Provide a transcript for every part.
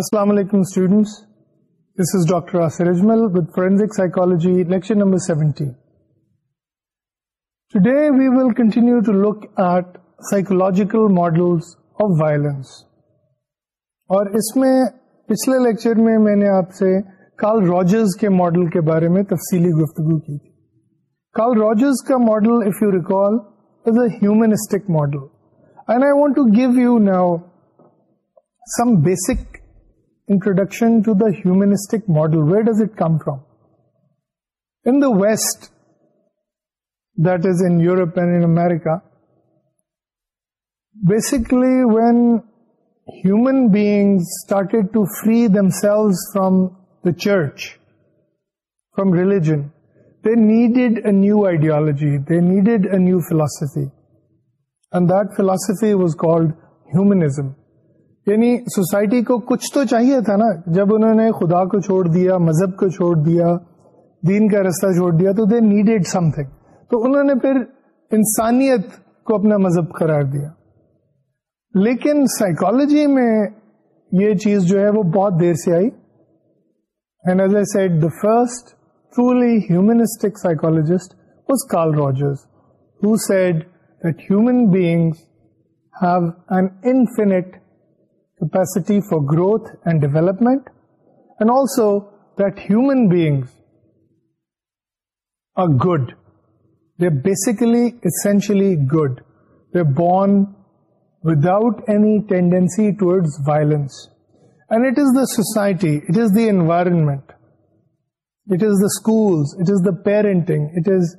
پچھلے لیکچر میں میں نے آپ سے کار راجرز کے ماڈل کے بارے میں تفصیلی گفتگو کی تھی کار راجرز کا model if you recall humanistic model and I to give you now some basic introduction to the humanistic model. Where does it come from? In the West, that is in Europe and in America, basically when human beings started to free themselves from the church, from religion, they needed a new ideology, they needed a new philosophy. And that philosophy was called humanism. یعنی society کو کچھ تو چاہیے تھا نا جب انہوں نے خدا کو چھوڑ دیا مذہب کو چھوڑ دیا دین کا رستہ چھوڑ دیا تو دے نیڈیڈ سم تھنگ تو انہوں نے پھر انسانیت کو اپنا مذہب قرار دیا لیکن سائیکالوجی میں یہ چیز جو ہے وہ بہت دیر سے آئی and as I said the first truly humanistic psychologist was Carl Rogers who said that human being have an infinite capacity for growth and development, and also that human beings are good. They're basically, essentially good. They're born without any tendency towards violence. And it is the society, it is the environment, it is the schools, it is the parenting, it is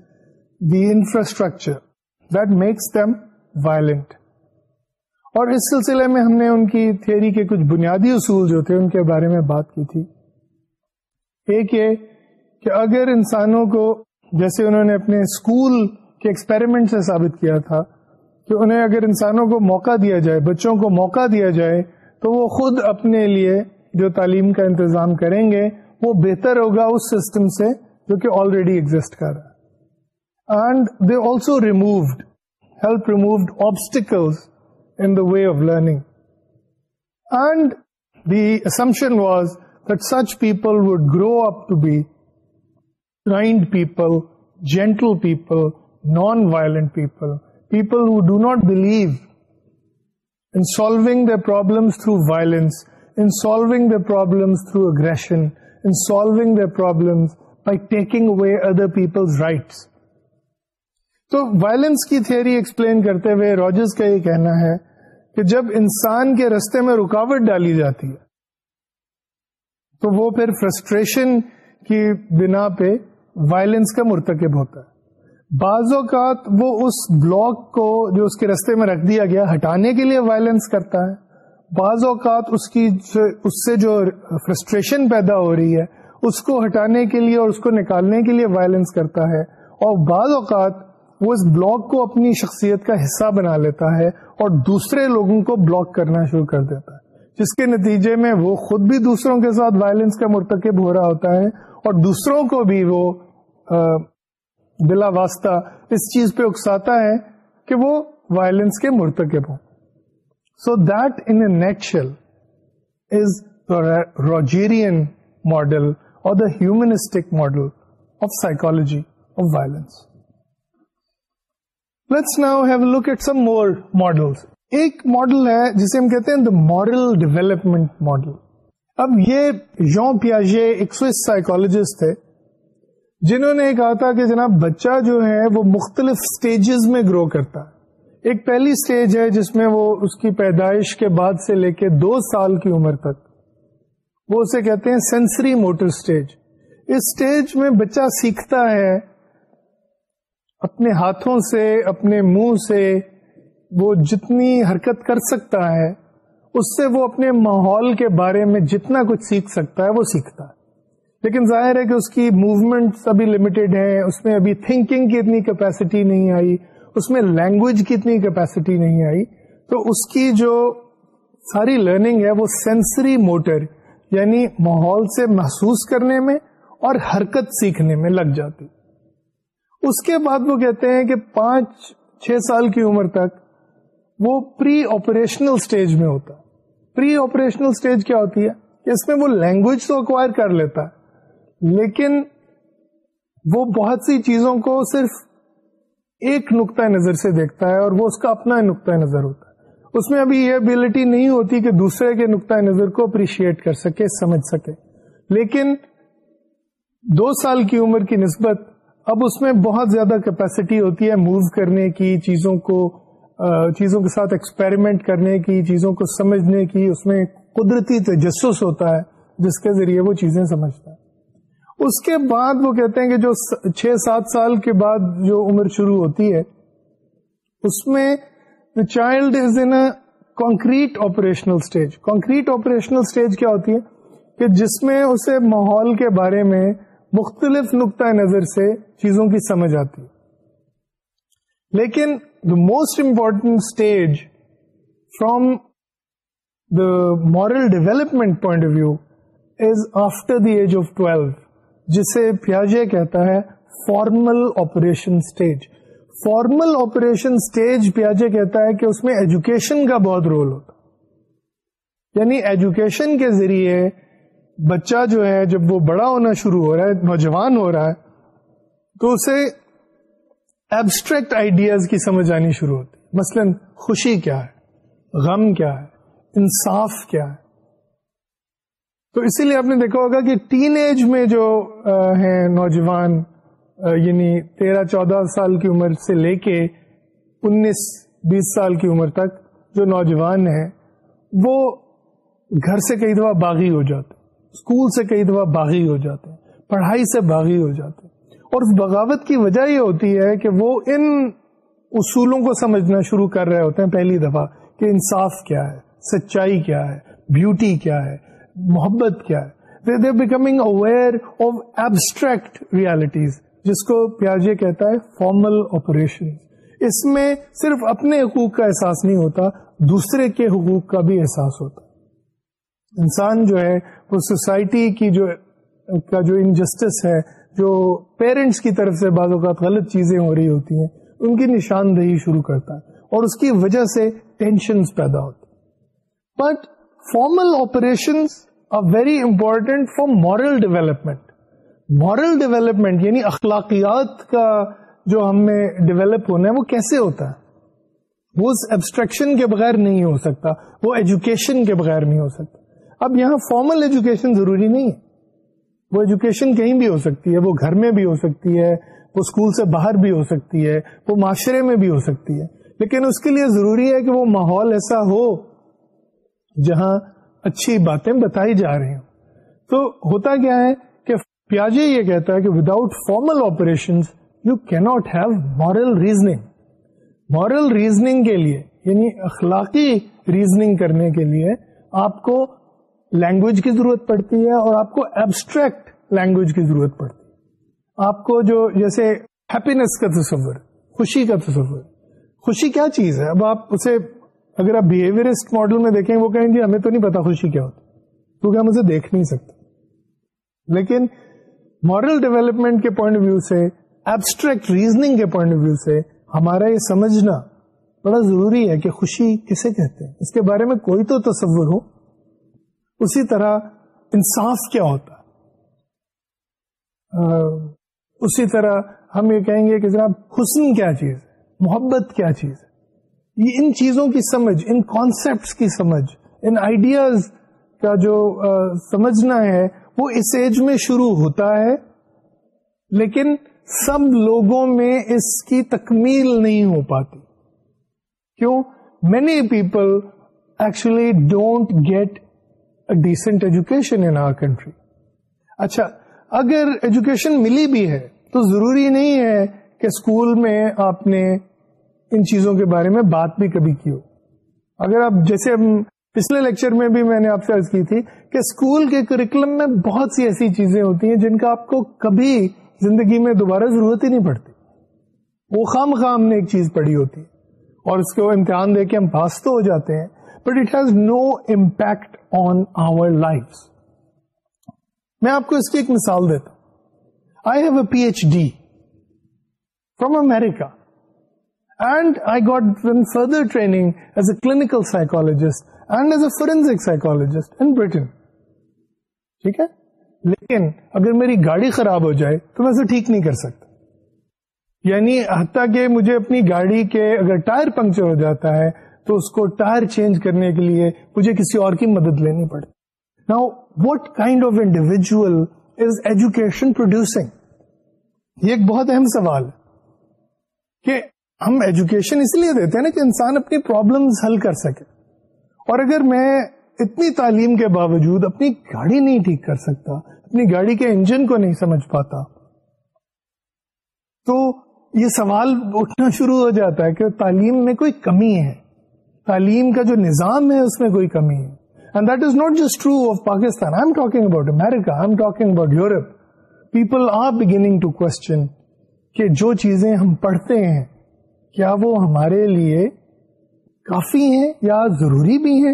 the infrastructure that makes them violent. اور اس سلسلے میں ہم نے ان کی theory کے کچھ بنیادی اصول جو تھے ان کے بارے میں بات کی تھی ایک یہ کہ اگر انسانوں کو جیسے انہوں نے اپنے اسکول کے ایکسپیریمنٹ سے ثابت کیا تھا کہ انہیں اگر انسانوں کو موقع دیا جائے بچوں کو موقع دیا جائے تو وہ خود اپنے لیے جو تعلیم کا انتظام کریں گے وہ بہتر ہوگا اس سسٹم سے جو کہ آلریڈی ایگزٹ کر رہا ہے and they also removed help removed obstacle the way of learning and the assumption was would such people would grow up to gentle gentle people non violent people people do do not believe solving the problems through violence in solving the problems through aggression, in solving the problems by taking away other people's rights تو violence کی theory explain کرتے ہوئے Rogers کا یہ کہنا ہے کہ جب انسان کے رستے میں رکاوٹ ڈالی جاتی ہے تو وہ پھر فرسٹریشن کی بنا پہ وائلنس کا مرتکب ہوتا ہے بعض اوقات وہ اس بلاک کو جو اس کے رستے میں رکھ دیا گیا ہٹانے کے لیے وائلنس کرتا ہے بعض اوقات اس کی جو اس سے جو فرسٹریشن پیدا ہو رہی ہے اس کو ہٹانے کے لیے اور اس کو نکالنے کے لیے وائلنس کرتا ہے اور بعض اوقات وہ اس بلاگ کو اپنی شخصیت کا حصہ بنا لیتا ہے اور دوسرے لوگوں کو بلاک کرنا شروع کر دیتا ہے جس کے نتیجے میں وہ خود بھی دوسروں کے ساتھ وائلنس کا مرتکب ہو رہا ہوتا ہے اور دوسروں کو بھی وہ بلا واسطہ اس چیز پہ اکساتا ہے کہ وہ وائلنس کے مرتکب ہوں so that in natural is Rogerian model اور the humanistic model of psychology of violence let's now have look at some more model ایک ماڈل ہے جسے ہم کہتے ہیں دا مورل ڈیولپمنٹ ماڈل اب یہ پیاجے ایک سوئس سائیکولوجسٹ تھے جنہوں نے کہا تھا کہ جناب بچہ جو ہے وہ مختلف سٹیجز میں گرو کرتا ہے ایک پہلی سٹیج ہے جس میں وہ اس کی پیدائش کے بعد سے لے کے دو سال کی عمر تک وہ اسے کہتے ہیں سینسری موٹر سٹیج اس سٹیج میں بچہ سیکھتا ہے اپنے ہاتھوں سے اپنے منہ سے وہ جتنی حرکت کر سکتا ہے اس سے وہ اپنے ماحول کے بارے میں جتنا کچھ سیکھ سکتا ہے وہ سیکھتا ہے لیکن ظاہر ہے کہ اس کی موومنٹ ابھی لمیٹڈ ہیں اس میں ابھی تھنکنگ کی اتنی کیپیسٹی نہیں آئی اس میں لینگویج کی اتنی کیپیسٹی نہیں آئی تو اس کی جو ساری لرننگ ہے وہ سینسری موٹر یعنی ماحول سے محسوس کرنے میں اور حرکت سیکھنے میں لگ جاتی اس کے بعد وہ کہتے ہیں کہ پانچ چھ سال کی عمر تک وہ پری آپریشنل اسٹیج میں ہوتا ہے پری آپریشنل اسٹیج کیا ہوتی ہے کہ اس میں وہ لینگویج تو اکوائر کر لیتا ہے لیکن وہ بہت سی چیزوں کو صرف ایک نقطۂ نظر سے دیکھتا ہے اور وہ اس کا اپنا نقطۂ نظر ہوتا ہے اس میں ابھی یہ ابیلٹی نہیں ہوتی کہ دوسرے کے نقطۂ نظر کو اپریشیٹ کر سکے سمجھ سکے لیکن دو سال کی عمر کی نسبت اب اس میں بہت زیادہ کیپیسٹی ہوتی ہے موو کرنے کی چیزوں کو چیزوں کے ساتھ ایکسپیریمنٹ کرنے کی چیزوں کو سمجھنے کی اس میں قدرتی تجسس ہوتا ہے جس کے ذریعے وہ چیزیں سمجھتا ہے اس کے بعد وہ کہتے ہیں کہ جو چھ سات سال کے بعد جو عمر شروع ہوتی ہے اس میں the child is in concrete operational stage concrete operational stage کیا ہوتی ہے کہ جس میں اسے ماحول کے بارے میں مختلف نقطۂ نظر سے چیزوں کی سمجھ آتی لیکن the most important stage from the moral development point of view is after the age of twelve جسے پیاجے کہتا ہے formal operation stage formal operation stage پیاجے کہتا ہے کہ اس میں ایجوکیشن کا بہت رول ہوتا یعنی ایجوکیشن کے ذریعے بچہ جو ہے جب وہ بڑا ہونا شروع ہو رہا ہے نوجوان ہو رہا ہے تو اسے ایبسٹریکٹ آئیڈیاز کی سمجھ آنی شروع ہوتی مثلا خوشی کیا ہے غم کیا ہے انصاف کیا ہے تو اسی لیے آپ نے دیکھا ہوگا کہ ٹین ایج میں جو ہیں نوجوان یعنی تیرہ چودہ سال کی عمر سے لے کے انیس بیس سال کی عمر تک جو نوجوان ہیں وہ گھر سے کئی دفعہ باغی ہو جاتے اسکول سے کئی دفعہ باغی ہو جاتے ہیں پڑھائی سے باغی ہو جاتے ہیں اور بغاوت کی وجہ یہ ہوتی ہے کہ وہ ان اصولوں کو سمجھنا شروع کر رہے ہوتے ہیں پہلی دفعہ کہ انصاف کیا ہے سچائی کیا ہے بیوٹی کیا ہے محبت کیا ہے they becoming aware of abstract realities جس کو پیاجے کہتا ہے فارمل آپریشن اس میں صرف اپنے حقوق کا احساس نہیں ہوتا دوسرے کے حقوق کا بھی احساس ہوتا انسان جو ہے وہ سوسائٹی کی جو کا جو انجسٹس ہے جو پیرنٹس کی طرف سے بعض اوقات غلط چیزیں ہو رہی ہوتی ہیں ان کی نشاندہی شروع کرتا ہے اور اس کی وجہ سے ٹینشنز پیدا ہوتی but formal operation are very important for moral development moral development یعنی اخلاقیات کا جو ہمیں ڈیولپ ہونا ہے وہ کیسے ہوتا ہے وہ اس ایبسٹریکشن کے بغیر نہیں ہو سکتا وہ ایجوکیشن کے بغیر نہیں ہو سکتا اب یہاں فارمل ایجوکیشن ضروری نہیں ہے وہ ایجوکیشن کہیں بھی ہو سکتی ہے وہ گھر میں بھی ہو سکتی ہے وہ اسکول سے باہر بھی ہو سکتی ہے وہ معاشرے میں بھی ہو سکتی ہے لیکن اس کے لیے ضروری ہے کہ وہ ماحول ایسا ہو جہاں اچھی باتیں بتائی جا رہی ہوں تو ہوتا کیا ہے کہ پیاجی یہ کہتا ہے کہ without formal operation you cannot have moral reasoning moral reasoning کے لیے یعنی اخلاقی ریزننگ کرنے کے لیے آپ کو لینگویج کی ضرورت پڑتی ہے اور آپ کو ایبسٹریکٹ لینگویج کی ضرورت پڑتی ہے آپ کو جو جیسے ہیپینس کا تصور خوشی کا تصور خوشی کیا چیز ہے اب آپ اسے اگر آپ بہیویئرسٹ ماڈل میں دیکھیں وہ کہیں گے جی ہمیں تو نہیں پتا خوشی کیا ہوتی کیونکہ ہم اسے دیکھ نہیں سکتے لیکن مارل ڈیولپمنٹ کے پوائنٹ آف ویو سے ایبسٹریکٹ ریزننگ کے پوائنٹ آف ویو سے ہمارا یہ سمجھنا بڑا ضروری ہے کہ خوشی کسے کہتے ہیں اس کے بارے میں کوئی تو تصور ہو اسی طرح انصاف کیا ہوتا اسی طرح ہم یہ کہیں گے کہ جناب حسن کیا چیز محبت کیا چیز ہے یہ ان چیزوں کی سمجھ ان کانسیپٹس کی سمجھ ان آئیڈیاز کا جو سمجھنا ہے وہ اس ایج میں شروع ہوتا ہے لیکن سب لوگوں میں اس کی تکمیل نہیں ہو پاتی کیوں many people actually don't get decent education in our country اچھا اگر ایجوکیشن ملی بھی ہے تو ضروری نہیں ہے کہ اسکول میں آپ نے ان چیزوں کے بارے میں بات بھی کبھی کی ہو اگر آپ جیسے پچھلے لیکچر میں بھی میں نے آپ سے عرض کی تھی کہ اسکول کے کریکولم میں بہت سی ایسی چیزیں ہوتی ہیں جن کا آپ کو کبھی زندگی میں دوبارہ ضرورت ہی نہیں پڑتی وہ خام خام نے ایک چیز پڑھی ہوتی اور اس کو امتحان دے کے ہم پاس تو ہو جاتے ہیں but it has no impact on our life میں آپ کو اس کی ایک مثال دیتا ہوں I have a P H D America and I got further training as a clinical psychologist and as a forensic psychologist in Britain ٹھیک ہے لیکن اگر میری گاڑی خراب ہو جائے تو میں اسے ٹھیک نہیں کر سکتا یعنی حتیٰ کہ مجھے اپنی گاڑی کے اگر ٹائر پنکچر ہو جاتا ہے تو اس کو ٹائر چینج کرنے کے لیے مجھے کسی اور کی مدد لینی پڑتی now what kind of individual is education producing یہ ایک بہت اہم سوال ہے کہ ہم ایجوکیشن اس لیے دیتے ہیں نا کہ انسان اپنی پرابلم حل کر سکے اور اگر میں اتنی تعلیم کے باوجود اپنی گاڑی نہیں ٹھیک کر سکتا اپنی گاڑی کے انجن کو نہیں سمجھ پاتا تو یہ سوال اٹھنا شروع ہو جاتا ہے کہ تعلیم میں کوئی کمی ہے تعلیم کا جو نظام ہے اس میں کوئی کمی ہے and that is not just true of Pakistan I am talking about America I am talking about Europe people are beginning to question کہ جو چیزیں ہم پڑھتے ہیں کیا وہ ہمارے لیے کافی ہیں یا ضروری بھی ہیں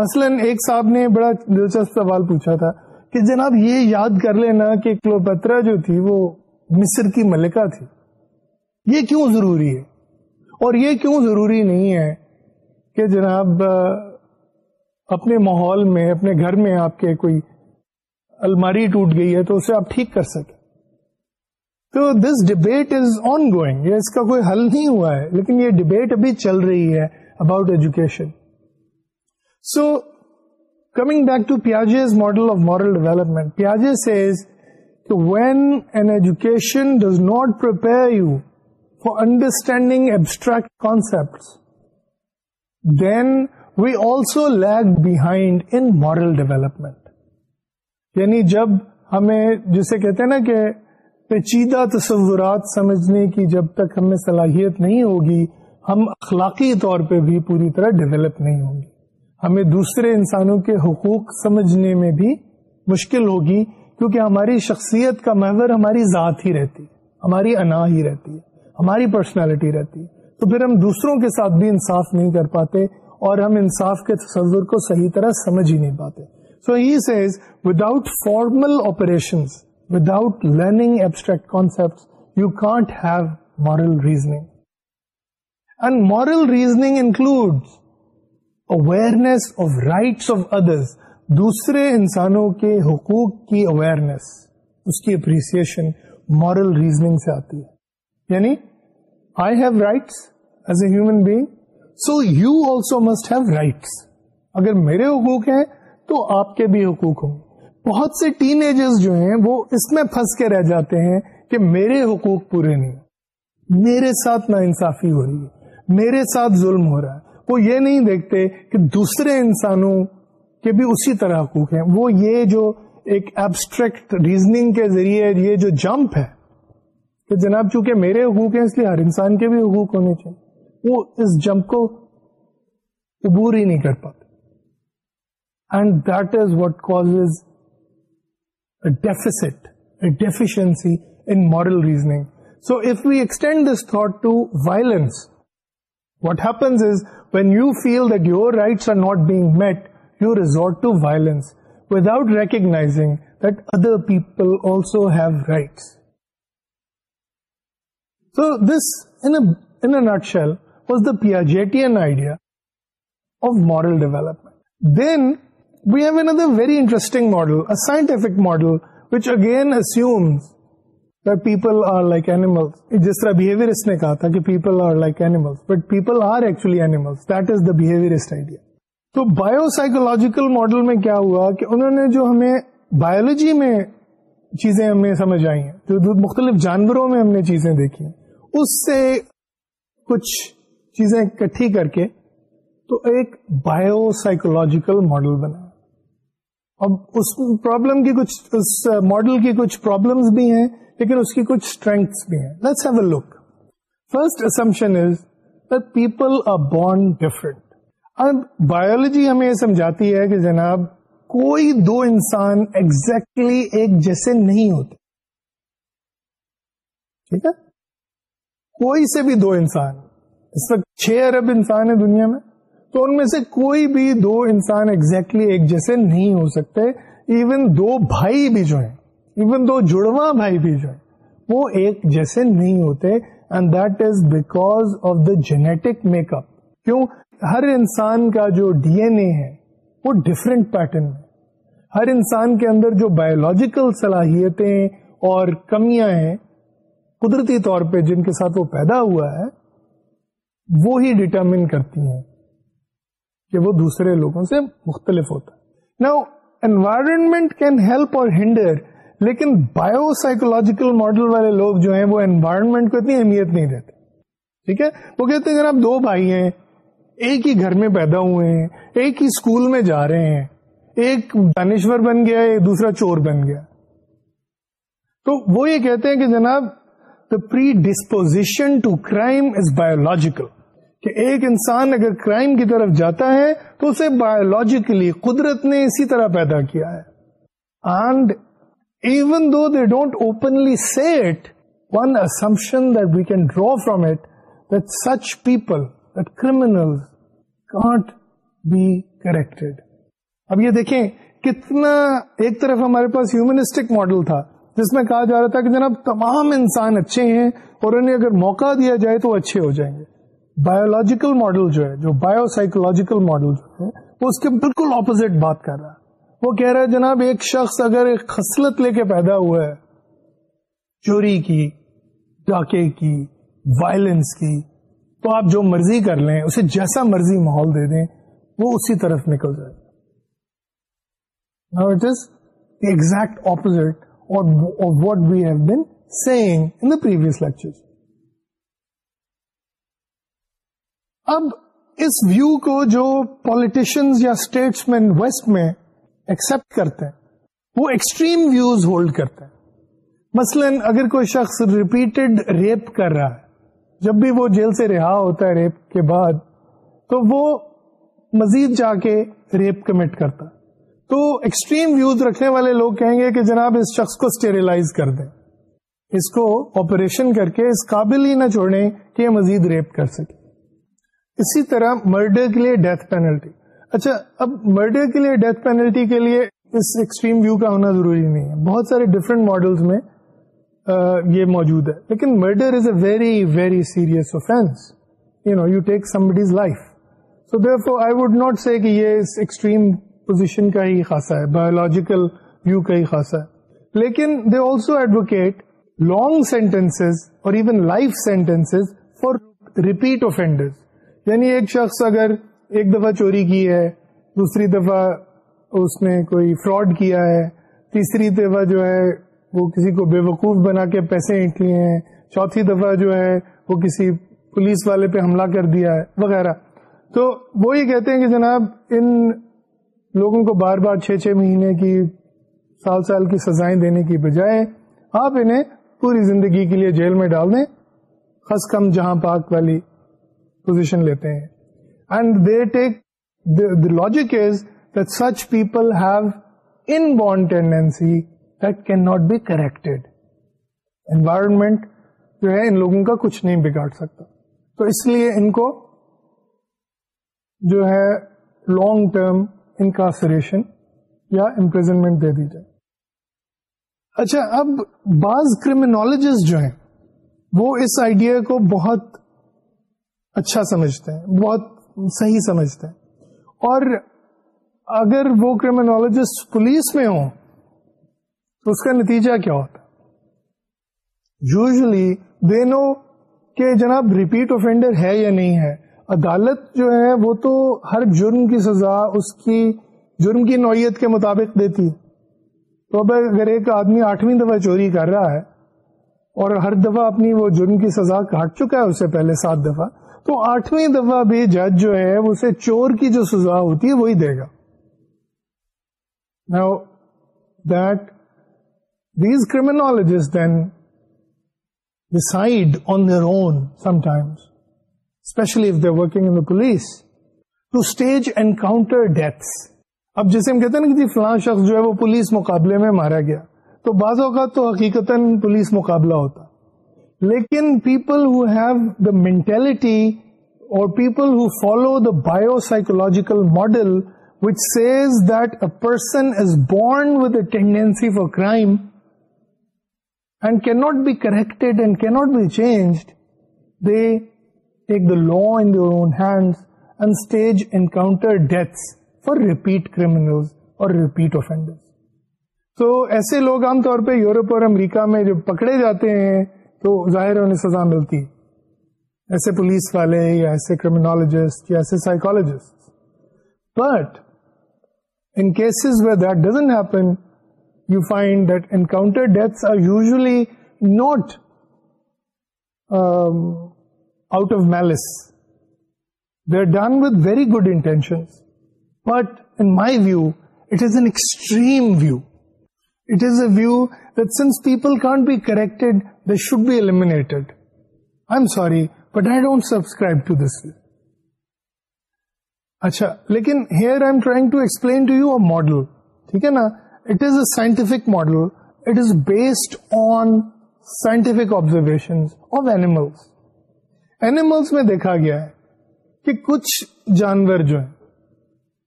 مثلا ایک صاحب نے بڑا دلچسپ سوال پوچھا تھا کہ جناب یہ یاد کر لینا کہ کلوپترا جو تھی وہ مصر کی ملکہ تھی یہ کیوں ضروری ہے اور یہ کیوں ضروری نہیں ہے کہ جناب اپنے ماحول میں اپنے گھر میں آپ کے کوئی الماری ٹوٹ گئی ہے تو اسے آپ ٹھیک کر سکیں تو this debate is ongoing اس کا کوئی حل نہیں ہوا ہے لیکن یہ ڈبیٹ ابھی چل رہی ہے about education so coming back to پیاج model of moral development پیاج when an education does not prepare you understanding abstract concepts, then we also lag behind in moral development یعنی جب ہمیں جسے کہتے ہیں نا کہ پیچیدہ تصورات سمجھنے کی جب تک ہمیں صلاحیت نہیں ہوگی ہم اخلاقی طور پہ بھی پوری طرح ڈیولپ نہیں ہوں گی ہمیں دوسرے انسانوں کے حقوق سمجھنے میں بھی مشکل ہوگی کیونکہ ہماری شخصیت کا محور ہماری ذات ہی رہتی ہے ہماری انا ہی رہتی ہے ہماری پرسنالٹی رہتی تو پھر ہم دوسروں کے ساتھ بھی انصاف نہیں کر پاتے اور ہم انصاف کے تصور کو صحیح طرح سمجھ ہی نہیں پاتے so he says without formal operation without learning abstract concept you can't have moral reasoning and moral reasoning include awareness of rights of others دوسرے انسانوں کے حقوق کی اویئرنیس اس کی اپریسیشن مارل ریزنگ سے آتی ہے یعنی I have rights as a human being so you also must have rights اگر میرے حقوق ہیں تو آپ کے بھی حقوق ہوں بہت سے ٹین ایجرز جو ہیں وہ اس میں پھنس کے رہ جاتے ہیں کہ میرے حقوق پورے نہیں میرے ساتھ نا انصافی ہو رہی ہے میرے ساتھ ظلم ہو رہا ہے وہ یہ نہیں دیکھتے کہ دوسرے انسانوں کے بھی اسی طرح حقوق ہیں وہ یہ جو ایک ایبسٹریکٹ ریزننگ کے ذریعے یہ جو جمپ ہے کہ جناب چونکہ میرے حقوق ہیں اس لیے ہر انسان کے بھی حقوق ہونے چاہیے وہ اس جمپ کو عبور ہی نہیں کر پاتے and that is what cause deficit deficiency in reasoning so if we extend this to violence what happens is when you feel that your rights are not being met you resort to violence without that other people also rights so this a nutshell was the Piagetian of moral development then we've a very interesting ماڈلٹیفک model which again people are like جس طرح نے کہا تھا کہ people are like animal but people are actually is the worst idea تو bio psychological model میں کیا ہوا کہ انہوں نے جو ہمیں بایولوجی میں چیزیں ہمیں سمجھ آئی ہیں جو مختلف جانوروں میں ہم نے چیزیں دیکھی ہیں اس سے کچھ چیزیں اکٹھی کر کے تو ایک بایو سائیکولوجیکل ماڈل بنا اب اس پرابلم کی کچھ اس ماڈل uh, کی کچھ پرابلمس بھی ہیں لیکن اس کی کچھ اسٹرینگس بھی ہیں let's have a look first assumption is people are born different اب بایولوجی ہمیں یہ سمجھاتی ہے کہ جناب کوئی دو انسان ایگزیکٹلی exactly ایک جیسے نہیں ہوتے ٹھیک ہے کوئی سے بھی دو انسان اس وقت چھ ارب انسان ہیں دنیا میں تو ان میں سے کوئی بھی دو انسان ایگزیکٹلی exactly ایک جیسے نہیں ہو سکتے ایون دو بھائی بھی جو ہیں ایون دو جڑواں بھائی بھی جو ہیں وہ ایک جیسے نہیں ہوتے and that is because of the genetic make up کیوں ہر انسان کا جو ڈی این اے ہے وہ ڈفرینٹ پیٹرن ہے ہر انسان کے اندر جو بایولوجیکل صلاحیتیں اور کمیاں ہیں قدرتی طور پہ جن کے ساتھ وہ پیدا ہوا ہے وہ ہی ڈٹرمن کرتی ہیں کہ وہ دوسرے لوگوں سے مختلف ہوتا ہے نا environment environment can help or hinder لیکن بایو سائیکولوجیکل ماڈل والے لوگ جو ہیں وہ کو اتنی اہمیت نہیں دیتے ٹھیک ہے وہ کہتے ہیں جناب دو بھائی ہیں ایک ہی گھر میں پیدا ہوئے ہیں ایک ہی اسکول میں جا رہے ہیں ایک دانشور بن گیا دوسرا چور بن گیا تو وہ یہ کہتے ہیں کہ جناب predisposition to crime is biological کہ ایک انسان اگر کرائم کی طرف جاتا ہے تو اسے بایولوجیکلی قدرت نے اسی طرح پیدا کیا ہے and even though they don't openly see it one assumption that we can draw from it that such people that criminal can't be corrected اب یہ دیکھیں کتنا ایک طرف ہمارے پاس ہیومنسٹک ماڈل تھا جس میں کہا جا رہا تھا کہ جناب تمام انسان اچھے ہیں اور انہیں اگر موقع دیا جائے تو اچھے ہو جائیں گے بایولوجیکل ماڈل جو ہے جو بایو سائیکولوجیکل ماڈل جو ہے وہ اس کے بالکل اپوزٹ بات کر رہا ہے وہ کہہ رہا ہے جناب ایک شخص اگر ایک خصلت لے کے پیدا ہوا ہے چوری کی ڈاکے کی وائلنس کی تو آپ جو مرضی کر لیں اسے جیسا مرضی ماحول دے دیں وہ اسی طرف نکل جائے exact opposite what we have been سیگریس lecture اب اس ویو کو جو پالیٹیشن یا اسٹیٹس مین ویسٹ میں ایکسپٹ کرتے ہیں وہ ایکسٹریم ویوز ہولڈ کرتے ہیں مثلا اگر کوئی شخص ریپیٹڈ ریپ کر رہا ہے جب بھی وہ جیل سے رہا ہوتا ہے ریپ کے بعد تو وہ مزید جا کے ریپ کمٹ کرتا ہے تو ایکسٹریم ویوز رکھنے والے لوگ کہیں گے کہ جناب اس شخص کو اسٹیریلائز کر دیں اس کو آپریشن کر کے اس قابل ہی نہ چھوڑیں کہ یہ مزید ریپ کر سکے اسی طرح مرڈر کے لیے ڈیتھ پینلٹی اچھا اب مرڈر کے لیے ڈیتھ پینلٹی کے لیے اس ایکسٹریم ویو کا ہونا ضروری نہیں ہے بہت سارے ڈفرینٹ ماڈلس میں آ, یہ موجود ہے لیکن murder is a very very serious offence you know you take somebody's life so for I would not say کہ یہ اس ایکسٹریم پوزیشن کا ہی خاصا ہے بایولوجیکل ویو کا ہی خاصا ہے لیکن they also advocate long sentence اور even life sentence for repeat یعنی ایک شخص اگر ایک دفعہ چوری کی ہے دوسری دفعہ اس نے کوئی فراڈ کیا ہے تیسری دفعہ جو ہے وہ کسی کو بے وقوف بنا کے پیسے اینٹ لیے ہیں چوتھی دفعہ جو ہے وہ کسی پولیس والے پہ حملہ کر دیا ہے وغیرہ تو وہ یہ کہتے ہیں کہ جناب ان لوگوں کو بار بار چھ چھ مہینے کی سال سال کی سزائیں دینے کی بجائے آپ انہیں پوری زندگی کے لیے جیل میں ڈال دیں خس کم جہاں پاک والی پوزیشن لیتے ہیں and they take the logic is that such people have inborn tendency that can not be corrected environment جو ہے ان لوگوں کا کچھ نہیں بگاڑ سکتا تو اس لیے ان کو جو ہے لانگ ٹرم انکارسریشن یا امپریزنمنٹ دے دی جائے اچھا اب بعض کریمنالوجسٹ جو ہیں وہ اس آئیڈیا کو بہت اچھا سمجھتے ہیں بہت صحیح سمجھتے ہیں اور اگر وہ کریمنالوجسٹ پولیس میں ہوں تو اس کا نتیجہ کیا ہوتا یوزلی دینو کہ جناب ریپیٹ اوفینڈر ہے یا نہیں ہے عدالت جو ہے وہ تو ہر جرم کی سزا اس کی جرم کی نوعیت کے مطابق دیتی تو اب اگر ایک آدمی آٹھویں دفعہ چوری کر رہا ہے اور ہر دفعہ اپنی وہ جرم کی سزا کاٹ چکا ہے اس سے پہلے سات دفعہ تو آٹھویں دفعہ بھی جج جو ہے اسے چور کی جو سزا ہوتی ہے وہی دے گا Now that these criminologists then decide on their own sometimes especially if they working in the police to stage encounter deaths اب جیسے ہم کہتے ہیں نا جی فلاں شخص جو ہے وہ پولیس مقابلے میں مارا گیا تو بعض اوقات تو حقیقت پولیس مقابلہ ہوتا لیکن people who have the mentality اور people who follow the bio psychological model which says that a person is born with a tendency for crime and not be corrected and کی not be change they take the long their own hands in stage encounter deaths for repeat crime اور repeat offence تو ایسے لوگ عام طور پہ Europe اور امریکہ میں پکڑے جاتے ہیں تو ظاہر سزا ملتی ایسے پولیس والے یا ایسے کریمینالوجسٹ یا ایسے psychologist but in cases where that doesn't happen you find that ان کا deaths are usually not out of malice they're done with very good intention but my view it an extreme view it a view with some people can't be corrected they should be eliminated I am sorry but I don't subscribe to this we اچھا لیکن here I trying to explain to you a model ٹھیک ہے نا it is a scientific model it is based on scientific observation of animals animals میں دیکھا گیا ہے کہ کچھ جانور جو ہیں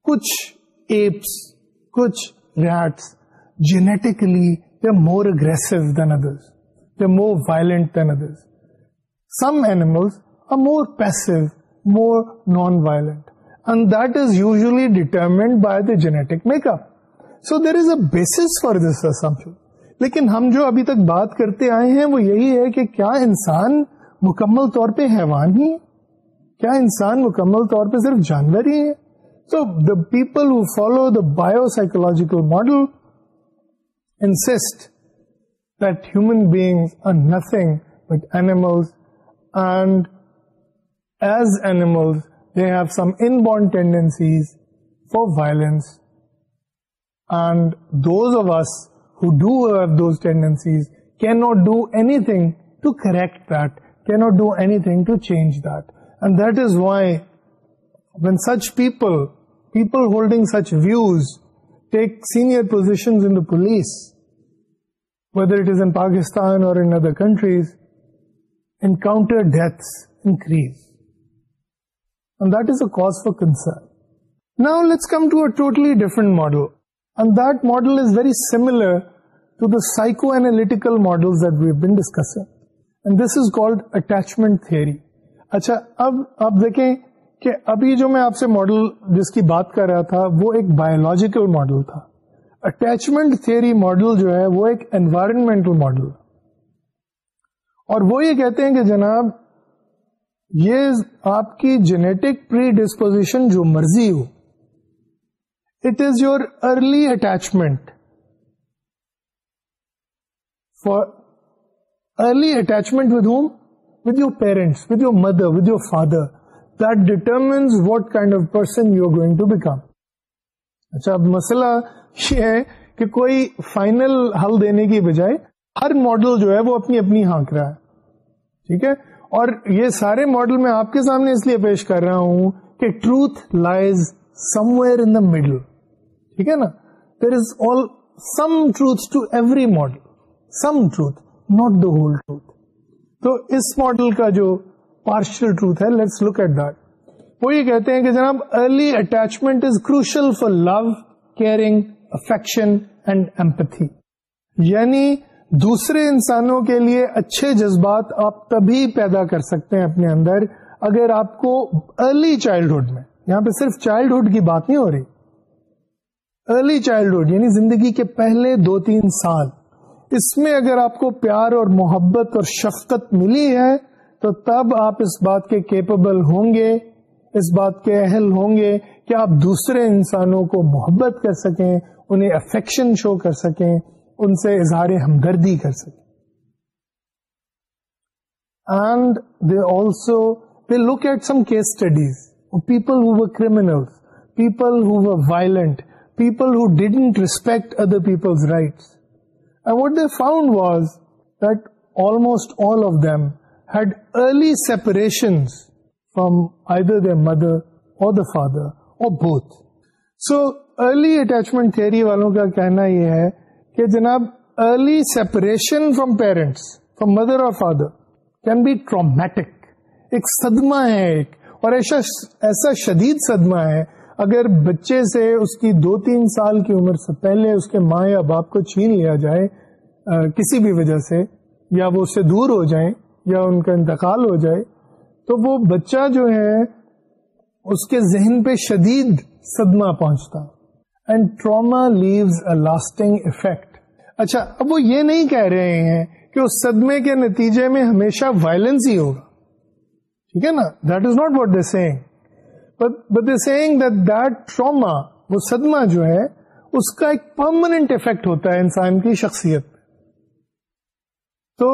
کچھ ایپس کچھ rats genetically they more aggressive than others they more violent than others some animals are more passive more non violent and that is usually determined by the genetic make up so there is a basis for this لیکن ہم جو ابھی تک بات کرتے آئے ہیں وہ یہی ہے کہ کیا انسان مکمل طور پہ حیوان ہی کیا انسان مکمل طور پہ صرف جانور ہی ہے so the people who follow the bio psychological model insist that human being are nothing but animals and as animals they have some in born tendencies for violence and those of us who do have those tendencies can not do anything to correct that not do anything to change then that is why when such people people holding such views take senior position whether Pakistan اور and this is called attachment theory اچھا اب آپ دیکھیں کہ ابھی جو میں آپ سے ماڈل جس کی بات کر رہا تھا وہ ایک بایولوجیکل ماڈل تھا اٹیچمنٹ تھیئری ماڈل جو ہے وہ ایک انوائرمنٹل ماڈل اور وہ یہ کہتے ہیں کہ جناب یہ آپ کی جینیٹک پری ڈسپوزیشن جو مرضی ہو it is your early attachment for early attachment with home your your parents determines your mother with your father are kind of person you going مسئلہ یہ ہے کہ کوئی فائنل حل دینے کی بجائے ہر ماڈل جو ہے وہ اپنی اپنی ہانک رہا ہے ٹھیک ہے اور یہ سارے ماڈل میں آپ کے سامنے اس لیے پیش کر رہا ہوں کہ truth lies somewhere in the middle ٹھیک ہے نا there is all some truth to every model some truth not the whole truth تو اس ماڈل کا جو پارشل ٹروتھ ہے لیٹس لک ایٹ یہ کہتے ہیں کہ جناب early attachment is crucial for love caring affection and empathy یعنی دوسرے انسانوں کے لیے اچھے جذبات آپ تبھی پیدا کر سکتے ہیں اپنے اندر اگر آپ کو ارلی چائلڈہڈ میں یہاں پہ صرف چائلڈہڈ کی بات نہیں ہو رہی ارلی چائلڈہڈ یعنی زندگی کے پہلے دو تین سال اس میں اگر آپ کو پیار اور محبت اور شفقت ملی ہے تو تب آپ اس بات کے کیپبل ہوں گے اس بات کے اہل ہوں گے کہ آپ دوسرے انسانوں کو محبت کر سکیں انہیں افیکشن شو کر سکیں ان سے اظہار ہمدردی کر سکیں and they also they look at some case studies people who criminal people who violent people who didn't respect other people's rights what they found was that almost all of them had early separation from either the mother or the father or both so early attachment theory والوں کا کہنا یہ ہے کہ جناب early separation from parents from mother or father can be traumatic ایک سدمہ ہے ایک اور ایسا ایسا شدید سدمہ ہے اگر بچے سے اس کی دو تین سال کی عمر سے پہلے اس کے ماں یا باپ کو چھین لیا جائے کسی بھی وجہ سے یا وہ اس سے دور ہو جائیں یا ان کا انتقال ہو جائے تو وہ بچہ جو ہے اس کے ذہن پہ شدید صدمہ پہنچتا and trauma leaves a lasting effect اچھا اب وہ یہ نہیں کہہ رہے ہیں کہ اس صدمے کے نتیجے میں ہمیشہ وائلنس ہی ہوگا ٹھیک ہے نا that is not what the same but they're saying that that trauma وہ صدمہ جو ہے اس کا ایک پرماننٹ افیکٹ ہوتا ہے انسان کی شخصیت تو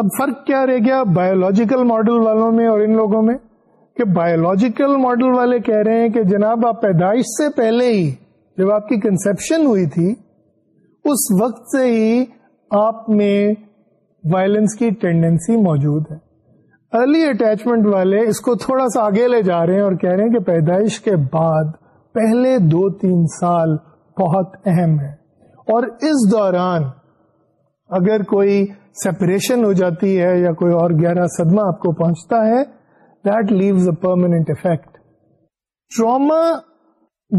اب فرق کیا رہ گیا بایولوجیکل ماڈل والوں میں اور ان لوگوں میں کہ بایولوجیکل ماڈل والے کہہ رہے ہیں کہ جناب آپ پیدائش سے پہلے ہی جب آپ کی کنسپشن ہوئی تھی اس وقت سے ہی آپ میں وائلنس کی ٹینڈنسی موجود ہے ارلی اٹیچمنٹ والے اس کو تھوڑا سا آگے لے جا رہے ہیں اور کہہ رہے ہیں کہ پیدائش کے بعد پہلے دو تین سال بہت اہم ہے اور اس دوران اگر کوئی سپریشن ہو جاتی ہے یا کوئی اور گہرا صدمہ آپ کو پہنچتا ہے that leaves a permanent effect trauma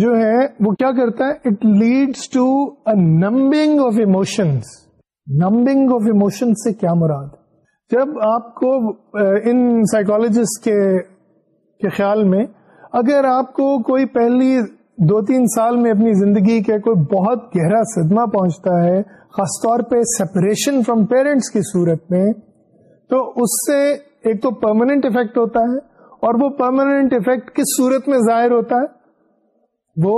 جو ہے وہ کیا کرتا ہے it leads to numbing of emotions numbing of emotion سے کیا مراد جب آپ کو ان سائیکولوجسٹ کے کے خیال میں اگر آپ کو کوئی پہلی دو تین سال میں اپنی زندگی کے کوئی بہت گہرا صدمہ پہنچتا ہے خاص طور پہ سپریشن فرام پیرنٹس کی صورت میں تو اس سے ایک تو پرماننٹ افیکٹ ہوتا ہے اور وہ پرماننٹ افیکٹ کس صورت میں ظاہر ہوتا ہے وہ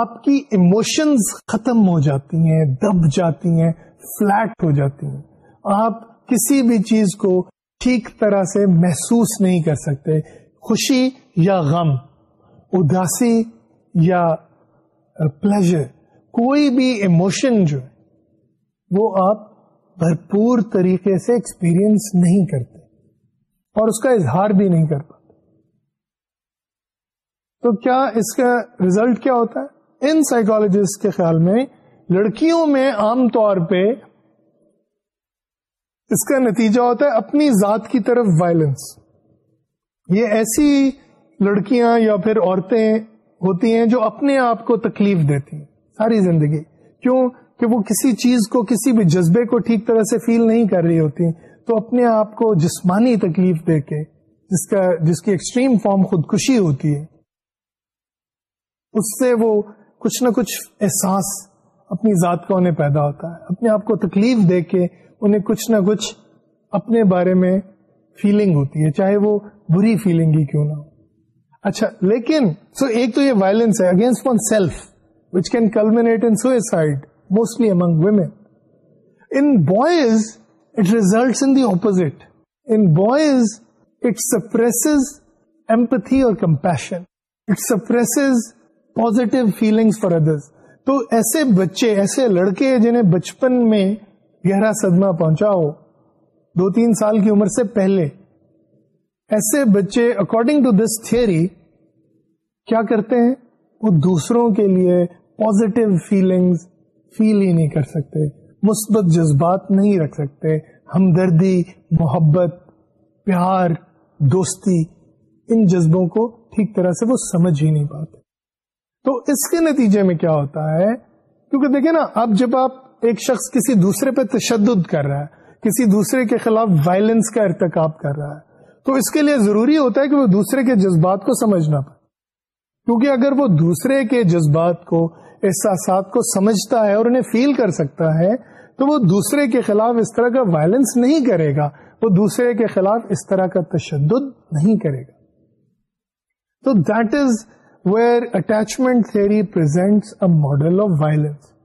آپ کی اموشنز ختم ہو جاتی ہیں دب جاتی ہیں فلیٹ ہو جاتی ہیں آپ کسی بھی چیز کو ٹھیک طرح سے محسوس نہیں کر سکتے خوشی یا غم اداسی یا پلیزر کوئی بھی ایموشن جو ہے وہ آپ بھرپور طریقے سے ایکسپیرینس نہیں کرتے اور اس کا اظہار بھی نہیں کر پاتے تو کیا اس کا ریزلٹ کیا ہوتا ہے ان سائیکولوجسٹ کے خیال میں لڑکیوں میں عام طور پہ اس کا نتیجہ ہوتا ہے اپنی ذات کی طرف وائلنس یہ ایسی لڑکیاں یا پھر عورتیں ہوتی ہیں جو اپنے آپ کو تکلیف دیتی ہیں ساری زندگی کیوں کہ وہ کسی چیز کو کسی بھی جذبے کو ٹھیک طرح سے فیل نہیں کر رہی ہوتی تو اپنے آپ کو جسمانی تکلیف دے کے جس کا جس کی ایکسٹریم فارم خودکشی ہوتی ہے اس سے وہ کچھ نہ کچھ احساس اپنی ذات کا انہیں پیدا ہوتا ہے اپنے آپ کو تکلیف دے کے انہیں کچھ نہ کچھ اپنے بارے میں فیلنگ ہوتی ہے چاہے وہ بری فیلنگ ہی کیوں نہ ہو اچھا لیکن سو ایک تو یہ وائلنس ہے against one self which can culminate in suicide mostly among in boys it it in in the boys suppress empathy اور compassion it suppress positive feelings for others تو ایسے بچے ایسے لڑکے جنہیں بچپن میں گہرا صدمہ پہنچا ہو دو تین سال کی عمر سے پہلے ایسے بچے اکارڈنگ ٹو دس کیا کرتے ہیں وہ دوسروں کے لیے پوزیٹو نہیں کر سکتے مثبت جذبات نہیں رکھ سکتے ہمدردی محبت پیار دوستی ان جذبوں کو ٹھیک طرح سے وہ سمجھ ہی نہیں پاتے تو اس کے نتیجے میں کیا ہوتا ہے کیونکہ دیکھیں نا اب جب آپ ایک شخص کسی دوسرے پہ تشدد کر رہا ہے کسی دوسرے کے خلاف وائلنس کا ارتکاب کر رہا ہے تو اس کے لیے ضروری ہوتا ہے کہ وہ دوسرے کے جذبات کو سمجھنا پڑے کیونکہ اگر وہ دوسرے کے جذبات کو احساسات کو سمجھتا ہے اور انہیں فیل کر سکتا ہے تو وہ دوسرے کے خلاف اس طرح کا وائلنس نہیں کرے گا وہ دوسرے کے خلاف اس طرح کا تشدد نہیں کرے گا تو that is where attachment theory model of violence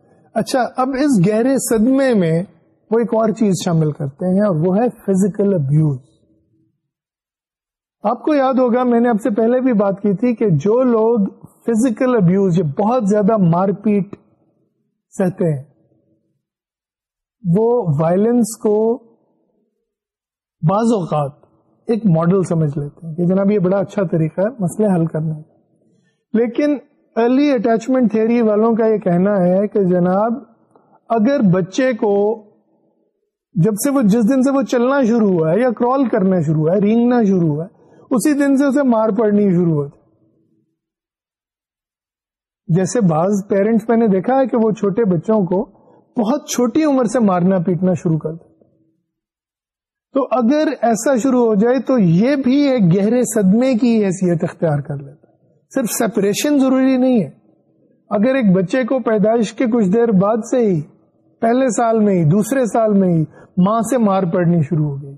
اچھا اب اس گہرے صدمے میں وہ ایک اور چیز شامل کرتے ہیں اور وہ ہے فزیکل ابیوز آپ کو یاد ہوگا میں نے آپ سے پہلے بھی بات کی تھی کہ جو لوگ فزیکل ابیوز یا بہت زیادہ مار پیٹ سہتے ہیں وہ وائلنس کو بعض اوقات ایک ماڈل سمجھ لیتے ہیں کہ جناب یہ بڑا اچھا طریقہ ہے مسئلے حل کرنے کا لیکن ارلی اٹیچمنٹ تھیری والوں کا یہ کہنا ہے کہ جناب اگر بچے کو جب سے وہ جس دن سے وہ چلنا شروع ہوا ہے یا کرال کرنا شروع ہوا ہے رینگنا شروع ہوا ہے اسی دن سے اسے مار پڑنی شروع ہوتی جیسے بعض پیرنٹس میں نے دیکھا ہے کہ وہ چھوٹے بچوں کو بہت چھوٹی عمر سے مارنا پیٹنا شروع کر دیتے تو اگر ایسا شروع ہو جائے تو یہ بھی ایک گہرے صدمے کی حیثیت اختیار کر لیتا صرف سیپریشن ضروری نہیں ہے اگر ایک بچے کو پیدائش کے کچھ دیر بعد سے ہی پہلے سال میں ہی دوسرے سال میں ہی ماں سے مار پڑنی شروع ہو گئی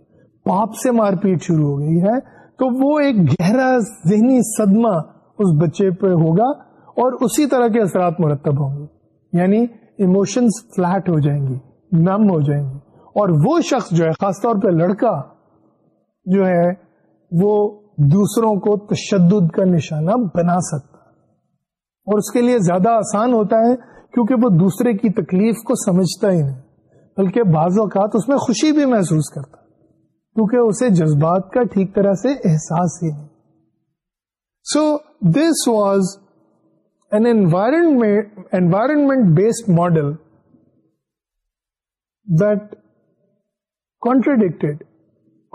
پاپ سے مار پیٹ شروع ہو گئی ہے تو وہ ایک گہرا ذہنی صدمہ اس بچے پہ ہوگا اور اسی طرح کے اثرات مرتب ہوں گے یعنی ایموشنز فلیٹ ہو جائیں گی نم ہو جائیں گی اور وہ شخص جو ہے خاص طور پہ لڑکا جو ہے وہ دوسروں کو تشدد کا نشانہ بنا سکتا اور اس کے لیے زیادہ آسان ہوتا ہے کیونکہ وہ دوسرے کی تکلیف کو سمجھتا ہی نہیں بلکہ بعض اوقات اس میں خوشی بھی محسوس کرتا کیونکہ اسے جذبات کا ٹھیک طرح سے احساس ہی نہیں so this was an environment based model that contradict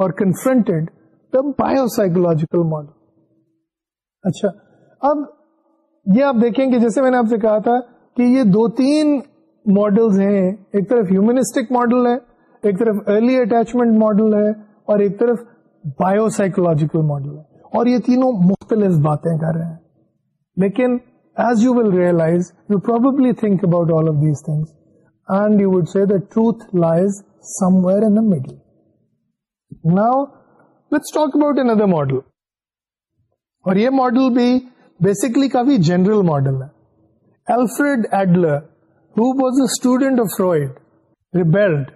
or confronted term psychological model اچھا اب یہ آپ دیکھیں گے جیسے میں نے آپ سے کہا تھا کہ یہ دو تین ماڈلز ہیں ایک طرف ہیومنسٹک ماڈل ہے ایک طرف ارلی اٹیچمنٹ ماڈل ہے اور ایک طرف بایو سائیکولوجیکل ماڈل ہے اور یہ تینوں مختلف باتیں کر رہے ہیں لیکن as you will realize you probably think about all of these things and you would see the truth lies somewhere in the middle now talk about another model اور یہ ماڈل بھی بیسکلی کافی جنرل ماڈل ہے student of ریبیلڈ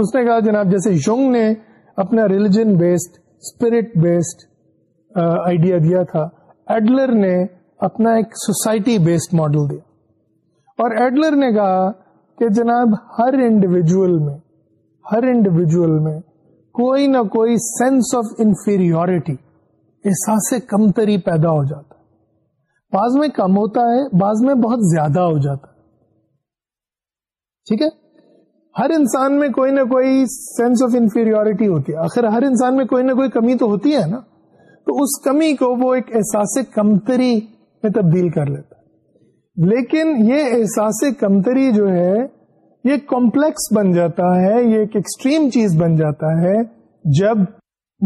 اس نے کہا جناب جیسے یونگ نے اپنا religion based spirit based idea دیا تھا ایڈلر نے اپنا ایک سوسائٹی بیسڈ ماڈل دیا اور ایڈلر نے کہا کہ جناب ہر انڈیویجل میں ہر انڈیویجل میں کوئی نہ کوئی سینس آف انفیریٹی احساس کمتری پیدا ہو جاتا بعض میں کم ہوتا ہے بعض میں بہت زیادہ ہو جاتا ٹھیک ہے ہر انسان میں کوئی نہ کوئی سینس آف انفیریٹی ہوتی ہے آخر ہر انسان میں کوئی نہ کوئی کمی تو ہوتی ہے نا تو اس کمی کو وہ ایک احساس کمتری میں تبدیل کر لیتا لیکن یہ احساس کمتری جو ہے یہ کمپلیکس بن جاتا ہے یہ ایک ایکسٹریم چیز بن جاتا ہے جب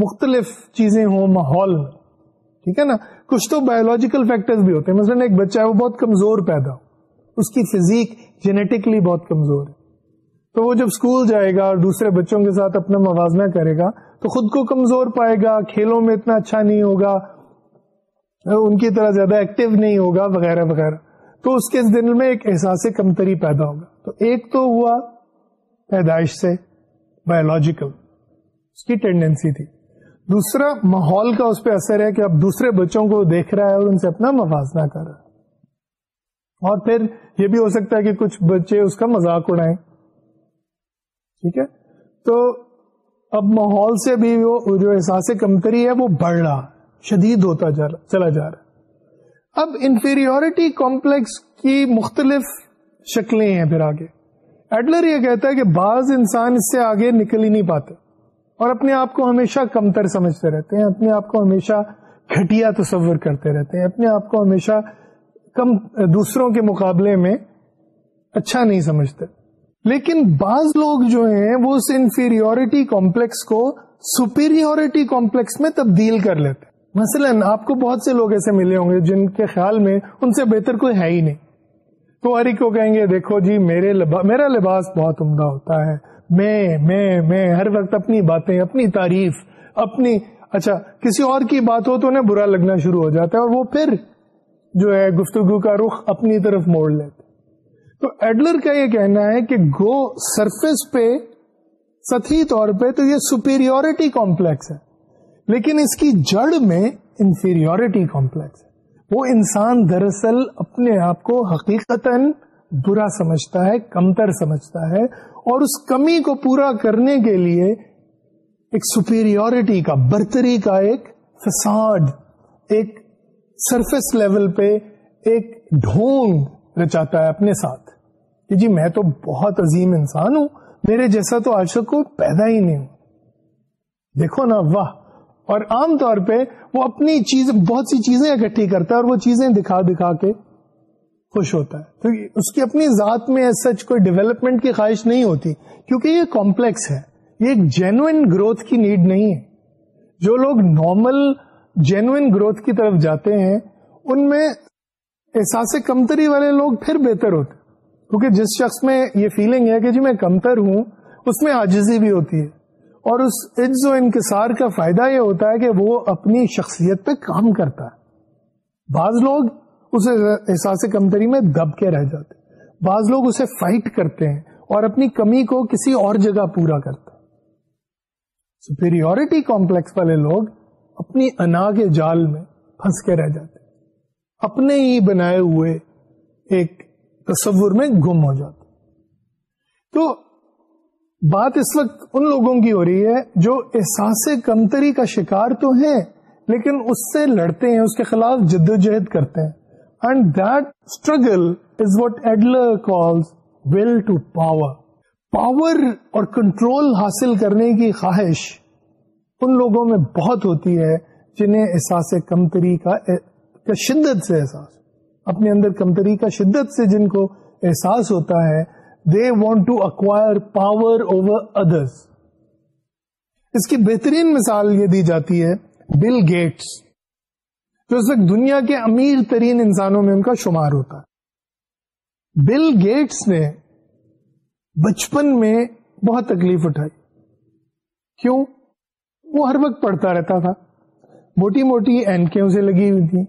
مختلف چیزیں ہوں ماحول میں ٹھیک ہے نا کچھ تو بایولوجیکل فیکٹرز بھی ہوتے ہیں مثلا ایک بچہ ہے وہ بہت کمزور پیدا ہو اس کی فزیک جینیٹکلی بہت کمزور ہے تو وہ جب اسکول جائے گا اور دوسرے بچوں کے ساتھ اپنا موازنہ کرے گا تو خود کو کمزور پائے گا کھیلوں میں اتنا اچھا نہیں ہوگا ان کی طرح زیادہ ایکٹیو نہیں ہوگا وغیرہ وغیرہ تو اس کے دن میں ایک احساس کمتری پیدا ہوگا تو ایک تو ہوا پیدائش سے بایولوجیکل اس کی ٹینڈینسی تھی دوسرا ماحول کا اس پہ اثر ہے کہ اب دوسرے بچوں کو دیکھ رہا ہے اور ان سے اپنا موازنہ کر رہا ہے اور پھر یہ بھی ہو سکتا ہے کہ کچھ بچے اس کا مذاق اڑائیں ٹھیک ہے تو اب ماحول سے بھی وہ جو احساس کمتری ہے وہ بڑھ رہا شدید ہوتا جا رہا چلا جا رہا اب انفیریٹی کمپلیکس کی مختلف شکلیں ہیں پھر آگے ایڈلر یہ کہتا ہے کہ بعض انسان اس سے آگے نکل ہی نہیں پاتے اور اپنے آپ کو ہمیشہ کمتر سمجھتے رہتے ہیں اپنے آپ کو ہمیشہ گھٹیا تصور کرتے رہتے ہیں اپنے آپ کو ہمیشہ کم دوسروں کے مقابلے میں اچھا نہیں سمجھتے لیکن بعض لوگ جو ہیں وہ اس انفیریورٹی کمپلیکس کو سپیریورٹی کمپلیکس میں تبدیل کر لیتے مثلا آپ کو بہت سے لوگ ایسے ملے ہوں گے جن کے خیال میں ان سے بہتر کوئی ہے ہی نہیں تو ہر کو کہیں گے دیکھو جی میرے لبا میرا لباس بہت عمدہ ہوتا ہے میں میں میں ہر وقت اپنی باتیں اپنی تعریف اپنی اچھا کسی اور کی بات ہو تو انہیں برا لگنا شروع ہو جاتا ہے اور وہ پھر جو ہے گفتگو کا رخ اپنی طرف موڑ لیتے تو ایڈلر کا یہ کہنا ہے کہ گو سرفس پہ سطحی طور پہ تو یہ سپیریورٹی کمپلیکس ہے لیکن اس کی جڑ میں انفیریورٹی کمپلیکس ہے وہ انسان دراصل اپنے آپ کو حقیقت برا سمجھتا ہے کمتر سمجھتا ہے اور اس کمی کو پورا کرنے کے لیے ایک سپیریورٹی کا برتری کا ایک فساد ایک سرفس لیول پہ ایک ڈھونگ رچاتا ہے اپنے ساتھ کہ جی میں تو بہت عظیم انسان ہوں میرے جیسا تو آج تک کوئی پیدا ہی نہیں ہوں دیکھو نا واہ اور عام طور پہ وہ اپنی چیز بہت سی چیزیں اکٹھی کرتا ہے اور وہ چیزیں دکھا دکھا کے خوش ہوتا ہے تو اس کی اپنی ذات میں سچ کوئی ڈیولپمنٹ کی خواہش نہیں ہوتی کیونکہ یہ کمپلیکس ہے یہ ایک جینوئن گروتھ کی نیڈ نہیں ہے جو لوگ نارمل جینوئن گروتھ کی طرف جاتے ہیں ان میں احساس کمتری والے لوگ پھر بہتر ہوتے کیونکہ جس شخص میں یہ فیلنگ ہے کہ جی میں کمتر ہوں اس میں آجزی بھی ہوتی ہے اور اس عز و انکسار کا فائدہ یہ ہوتا ہے کہ وہ اپنی شخصیت پہ کام کرتا ہے بعض لوگ احساس کمتری میں دب کے رہ جاتے بعض لوگ اسے فائٹ کرتے ہیں اور اپنی کمی کو کسی اور جگہ پورا کرتے کمپلیکس والے لوگ اپنی انا کے جال میں پھنس کے رہ جاتے ہیں اپنے ہی بنائے ہوئے ایک تصور میں گم ہو جاتے ہیں. تو بات اس وقت ان لوگوں کی ہو رہی ہے جو احساس کمتری کا شکار تو ہیں لیکن اس سے لڑتے ہیں اس کے خلاف جد و جہد کرتے ہیں and that struggle is what calls will to power power اور کنٹرول حاصل کرنے کی خواہش ان لوگوں میں بہت ہوتی ہے جنہیں احساس کمتری کا شدت سے احساس اپنے اندر کمتری کا شدت سے جن کو احساس ہوتا ہے they want to acquire power over others اس کی بہترین مثال یہ دی جاتی ہے بل گیٹس جو اس وقت دنیا کے امیر ترین انسانوں میں ان کا شمار ہوتا ہے بل گیٹس نے بچپن میں بہت تکلیف اٹھائی کیوں وہ ہر وقت پڑھتا رہتا تھا موٹی موٹی اینکیں اسے لگی ہوئی تھی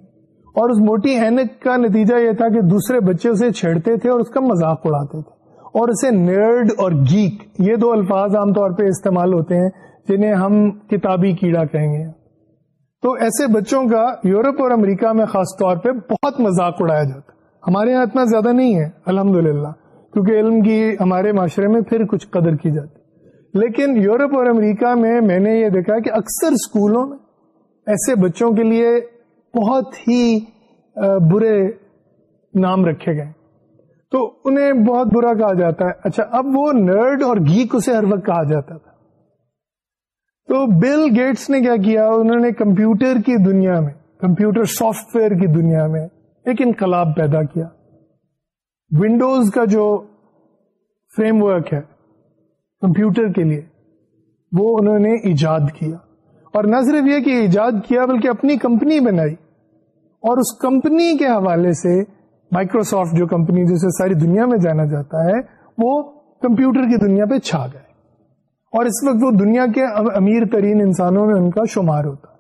اور اس موٹی اینک کا نتیجہ یہ تھا کہ دوسرے بچے اسے چھیڑتے تھے اور اس کا مذاق اڑاتے تھے اور اسے نرڈ اور گیک یہ دو الفاظ عام طور پہ استعمال ہوتے ہیں جنہیں ہم کتابی کیڑا کہیں گے تو ایسے بچوں کا یورپ اور امریکہ میں خاص طور پہ بہت مذاق اڑایا جاتا ہمارے یہاں اتنا زیادہ نہیں ہے الحمد کیونکہ علم کی ہمارے معاشرے میں پھر کچھ قدر کی جاتی لیکن یورپ اور امریکہ میں میں نے یہ دیکھا کہ اکثر اسکولوں میں ایسے بچوں کے لیے بہت ہی برے نام رکھے گئے تو انہیں بہت برا کہا جاتا ہے اچھا اب وہ نرڈ اور گیک اسے ہر وقت کہا جاتا تھا تو بل گیٹس نے کیا کیا انہوں نے کمپیوٹر کمپیوٹر کی دنیا میں سافٹ ویئر کی دنیا میں ایک انقلاب پیدا کیا ونڈوز کا جو فریم ورک ہے کمپیوٹر کے لیے وہ انہوں نے ایجاد کیا اور نہ صرف یہ کہ ایجاد کیا بلکہ اپنی کمپنی بنائی اور اس کمپنی کے حوالے سے مائکروسافٹ جو کمپنی جسے ساری دنیا میں جانا جاتا ہے وہ کمپیوٹر کی دنیا پہ چھا گئے اور اس وقت وہ دنیا کے امیر ترین انسانوں میں ان کا شمار ہوتا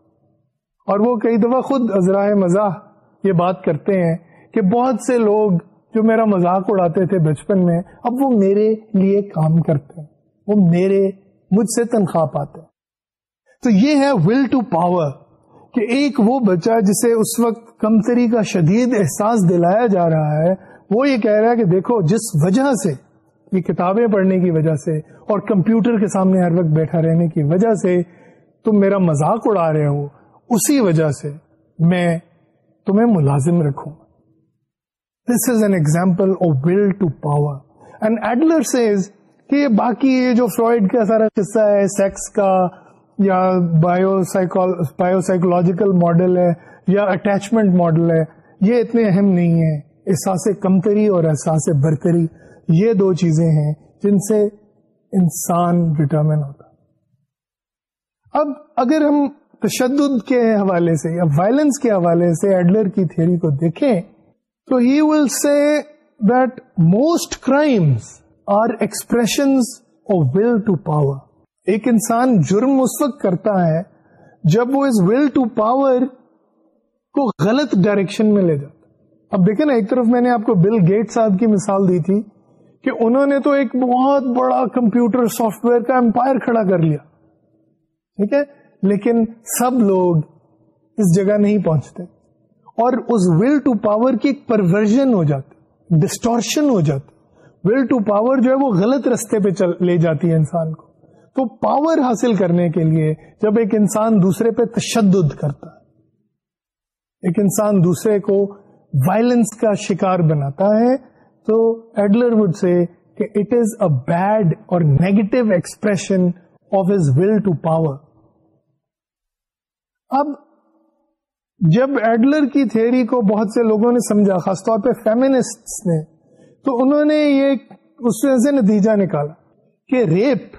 اور وہ کئی دفعہ خود ازرائے مزاح یہ بات کرتے ہیں کہ بہت سے لوگ جو میرا مذاق اڑاتے تھے بچپن میں اب وہ میرے لیے کام کرتے ہیں وہ میرے مجھ سے تنخواہ پاتے ہیں تو یہ ہے ول ٹو پاور کہ ایک وہ بچہ جسے اس وقت کمتری کا شدید احساس دلایا جا رہا ہے وہ یہ کہہ رہا ہے کہ دیکھو جس وجہ سے یہ کتابیں پڑھنے کی وجہ سے اور کمپیوٹر کے سامنے ہر وقت بیٹھا رہنے کی وجہ سے تم میرا مذاق اڑا رہے ہو اسی وجہ سے میں تمہیں ملازم رکھوں this is an example of will to power and Adler says کہ باقی یہ جو فرائڈ کا سارا قصہ ہے سیکس کا یا سائیکول بایو سائیکولوجیکل ماڈل ہے یا اٹیچمنٹ ماڈل ہے یہ اتنے اہم نہیں ہے احساس کمتری اور احساس برتری یہ دو چیزیں ہیں جن سے انسان ڈٹرمن ہوتا اب اگر ہم تشدد کے حوالے سے یا وائلنس کے حوالے سے ایڈلر کی تھیوری کو دیکھیں تو he will say that most crimes are expression of will to power ایک انسان جرم اس وقت کرتا ہے جب وہ اس ول ٹو پاور کو غلط ڈائریکشن میں لے جاتا اب دیکھیں نا ایک طرف میں نے آپ کو بل گیٹ صاحب کی مثال دی تھی کہ انہوں نے تو ایک بہت بڑا کمپیوٹر سافٹ ویئر کا امپائر کھڑا کر لیا ٹھیک ہے لیکن سب لوگ اس جگہ نہیں پہنچتے اور اس ول ٹو پاور کی ایک پرورژن ہو جاتی ڈسٹورشن ہو جاتی ول ٹو پاور جو ہے وہ غلط رستے پہ چل لے جاتی ہے انسان کو تو پاور حاصل کرنے کے لیے جب ایک انسان دوسرے پہ تشدد کرتا ہے ایک انسان دوسرے کو وائلنس کا شکار بناتا ہے تو Adler would say that it is a bad اور negative expression of his will to power اب جب ایڈلر کی تھیوری کو بہت سے لوگوں نے سمجھا خاص طور پہ فیمنسٹ نے تو انہوں نے یہ اس سے نتیجہ نکالا کہ rape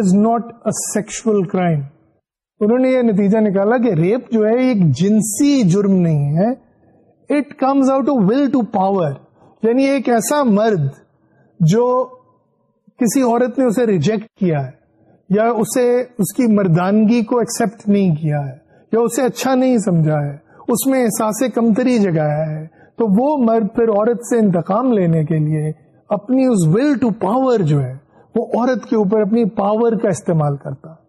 is not a sexual crime انہوں نے یہ نتیجہ نکالا کہ ریپ جو ہے ایک جنسی جرم نہیں ہے it comes out to will to power یعنی ایک ایسا مرد جو کسی عورت نے اسے ریجیکٹ کیا ہے یا اسے اس کی مردانگی کو ایکسپٹ نہیں کیا ہے یا اسے اچھا نہیں سمجھا ہے اس میں احساس کمتری جگایا ہے تو وہ مرد پھر عورت سے انتقام لینے کے لیے اپنی اس ول ٹو پاور جو ہے وہ عورت کے اوپر اپنی پاور کا استعمال کرتا ہے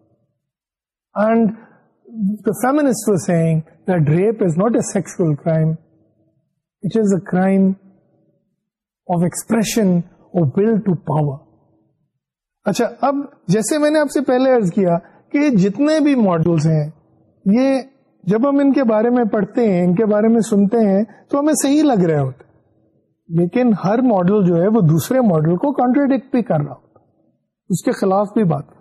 It rape is crime a expression a crime of expression اچھا اب جیسے میں نے آپ سے پہلے ارض کیا کہ جتنے بھی ماڈلس ہیں یہ جب ہم ان کے بارے میں پڑھتے ہیں ان کے بارے میں سنتے ہیں تو ہمیں صحیح لگ رہے ہوتے لیکن ہر ماڈل جو ہے وہ دوسرے ماڈل کو کانٹریڈکٹ بھی کر رہا ہوتا اس کے خلاف بھی بات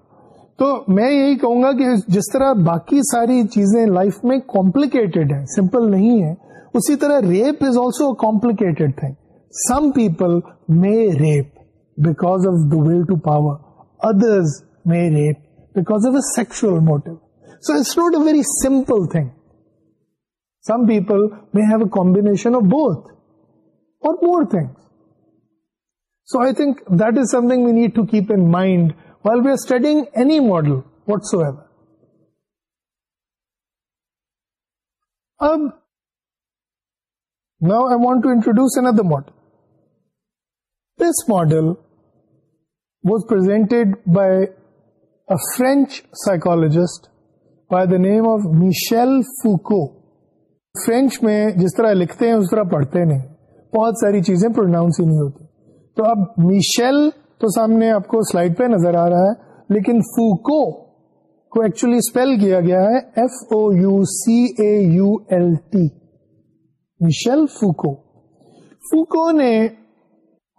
تو میں یہی کہوں گا کہ جس طرح باقی ساری چیزیں لائف میں کمپلیکیٹڈ ہیں سمپل نہیں ہے اسی طرح rape is also complicated thing some people may rape because of the will to power others may rape because of a sexual motive so it's not a very simple thing some people may have a combination of both or more things so I think that is something we need to keep in mind we are studying any model what's اب now a ماٹ to introduce an other model this model was per French psychologist by the name of Michel Foucault French میں جس طرح لکھتے ہیں اس طرح پڑھتے نہیں بہت ساری چیزیں پروناؤنس ہی نہیں ہوتی تو اب میشل تو سامنے آپ کو سلائڈ پہ نظر آ رہا ہے لیکن فوکو کو ایکچولی اسپیل کیا گیا ہے F O U U C A L T Michel Foucault Foucault نے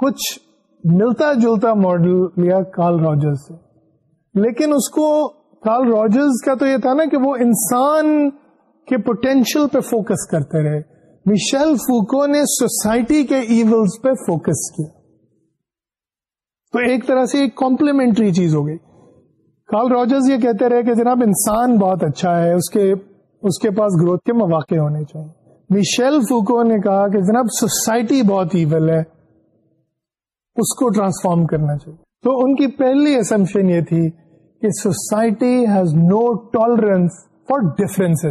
کچھ ملتا جلتا ماڈل لیا کارل سے لیکن اس کو کارل راجرز کا تو یہ تھا نا کہ وہ انسان کے پوٹینشیل پہ فوکس کرتے رہے مشل فوکو نے سوسائٹی کے ایولز پہ فوکس کیا تو ایک طرح سے ایک کمپلیمنٹری چیز ہو گئی یہ کہتے رہے کہ جناب انسان بہت اچھا ہے اس کے اس کے پاس گروتھ کے مواقع ہونے چاہیے فوکو نے کہا کہ جناب سوسائٹی بہت ایول ہے اس کو ٹرانسفارم کرنا چاہیے تو ان کی پہلی اسمپشن یہ تھی کہ society has no tolerance for difference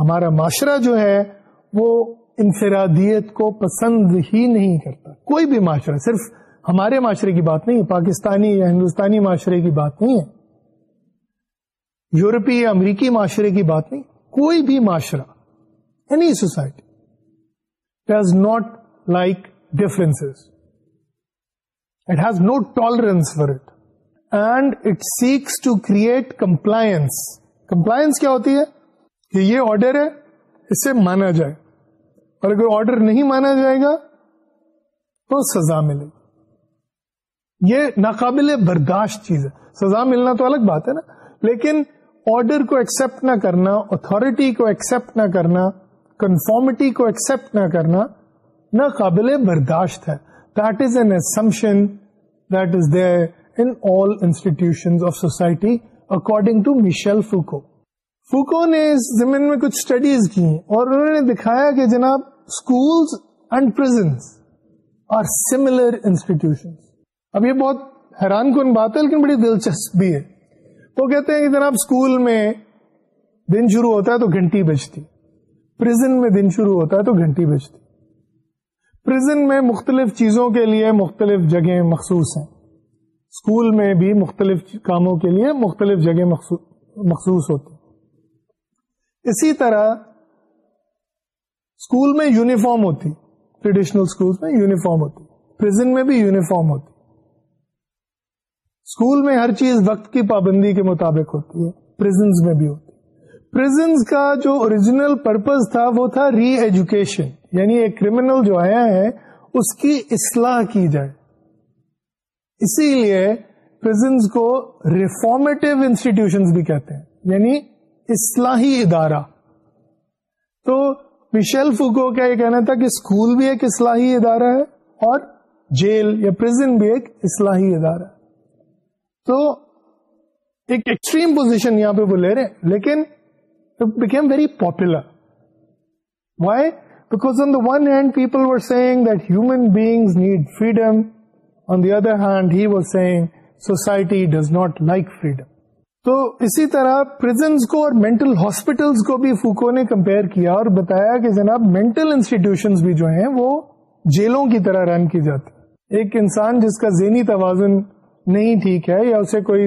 ہمارا معاشرہ جو ہے وہ انفرادیت کو پسند ہی نہیں کرتا کوئی بھی معاشرہ صرف ہمارے معاشرے کی بات نہیں پاکستانی یا ہندوستانی معاشرے کی بات نہیں ہے یورپی یا امریکی معاشرے کی بات نہیں کوئی بھی معاشرہ any society does not like difference it has no tolerance for it and it seeks to create compliance compliance کیا ہوتی ہے کہ یہ آرڈر ہے اسے مانا جائے اور اگر آرڈر نہیں مانا جائے گا تو سزا ملے گی یہ ناقابل برداشت چیز ہے سزا ملنا تو الگ بات ہے نا لیکن آرڈر کو ایکسپٹ نہ کرنا اتارٹی کو ایکسپٹ نہ کرنا کنفارمٹی کو ایکسپٹ نہ کرنا ناقابل قابل برداشت ہے that is an assumption that is there in all institution of society according to Michel Foucault Foucault نے اس زمین میں کچھ اسٹڈیز کی اور انہوں نے دکھایا کہ جناب schools and prisons are similar institutions اب یہ بہت حیران کن بات ہے لیکن بڑی دلچسپ بھی ہے تو کہتے ہیں کہ جناب اسکول میں دن شروع ہوتا ہے تو گھنٹی بجتی پرزن میں دن شروع ہوتا ہے تو گھنٹی بجتی پرزن میں مختلف چیزوں کے لیے مختلف جگہیں مخصوص ہیں اسکول میں بھی مختلف کاموں کے لیے مختلف جگہ مخصوص ہوتی اسی طرح اسکول میں یونیفارم ہوتی ٹریڈیشنل اسکول میں یونیفارم ہوتی پرزن میں بھی یونیفارم ہوتی اسکول میں ہر چیز وقت کی پابندی کے مطابق ہوتی ہے پرزنس میں بھی ہوتی ہے پرزنس کا جو اوریجنل پرپز تھا وہ تھا ری ایجوکیشن یعنی ایک کریمنل جو آیا ہے اس کی اصلاح کی جائے اسی لیے کو ریفارمیٹو انسٹیٹیوشن بھی کہتے ہیں یعنی اصلاحی ادارہ تو مشیل فوکو کا یہ کہنا تھا کہ اسکول بھی ایک اصلاحی ادارہ ہے اور جیل یا پرزن بھی ایک اصلاحی ادارہ ہے تو ایکسٹریم پوزیشن یہاں پہ وہ لے رہے لیکن became very popular why because on on the one hand people seeing that human need freedom the other hand he was seeing society does not like freedom تو اسی طرح پرزنس کو اور مینٹل کو بھی فوکو نے کمپیئر کیا اور بتایا کہ جناب مینٹل انسٹیٹیوشن بھی جو ہیں وہ جیلوں کی طرح رن کی جاتی ایک انسان جس کا ذہنی توازن نہیں ٹھیک ہے یا اسے کوئی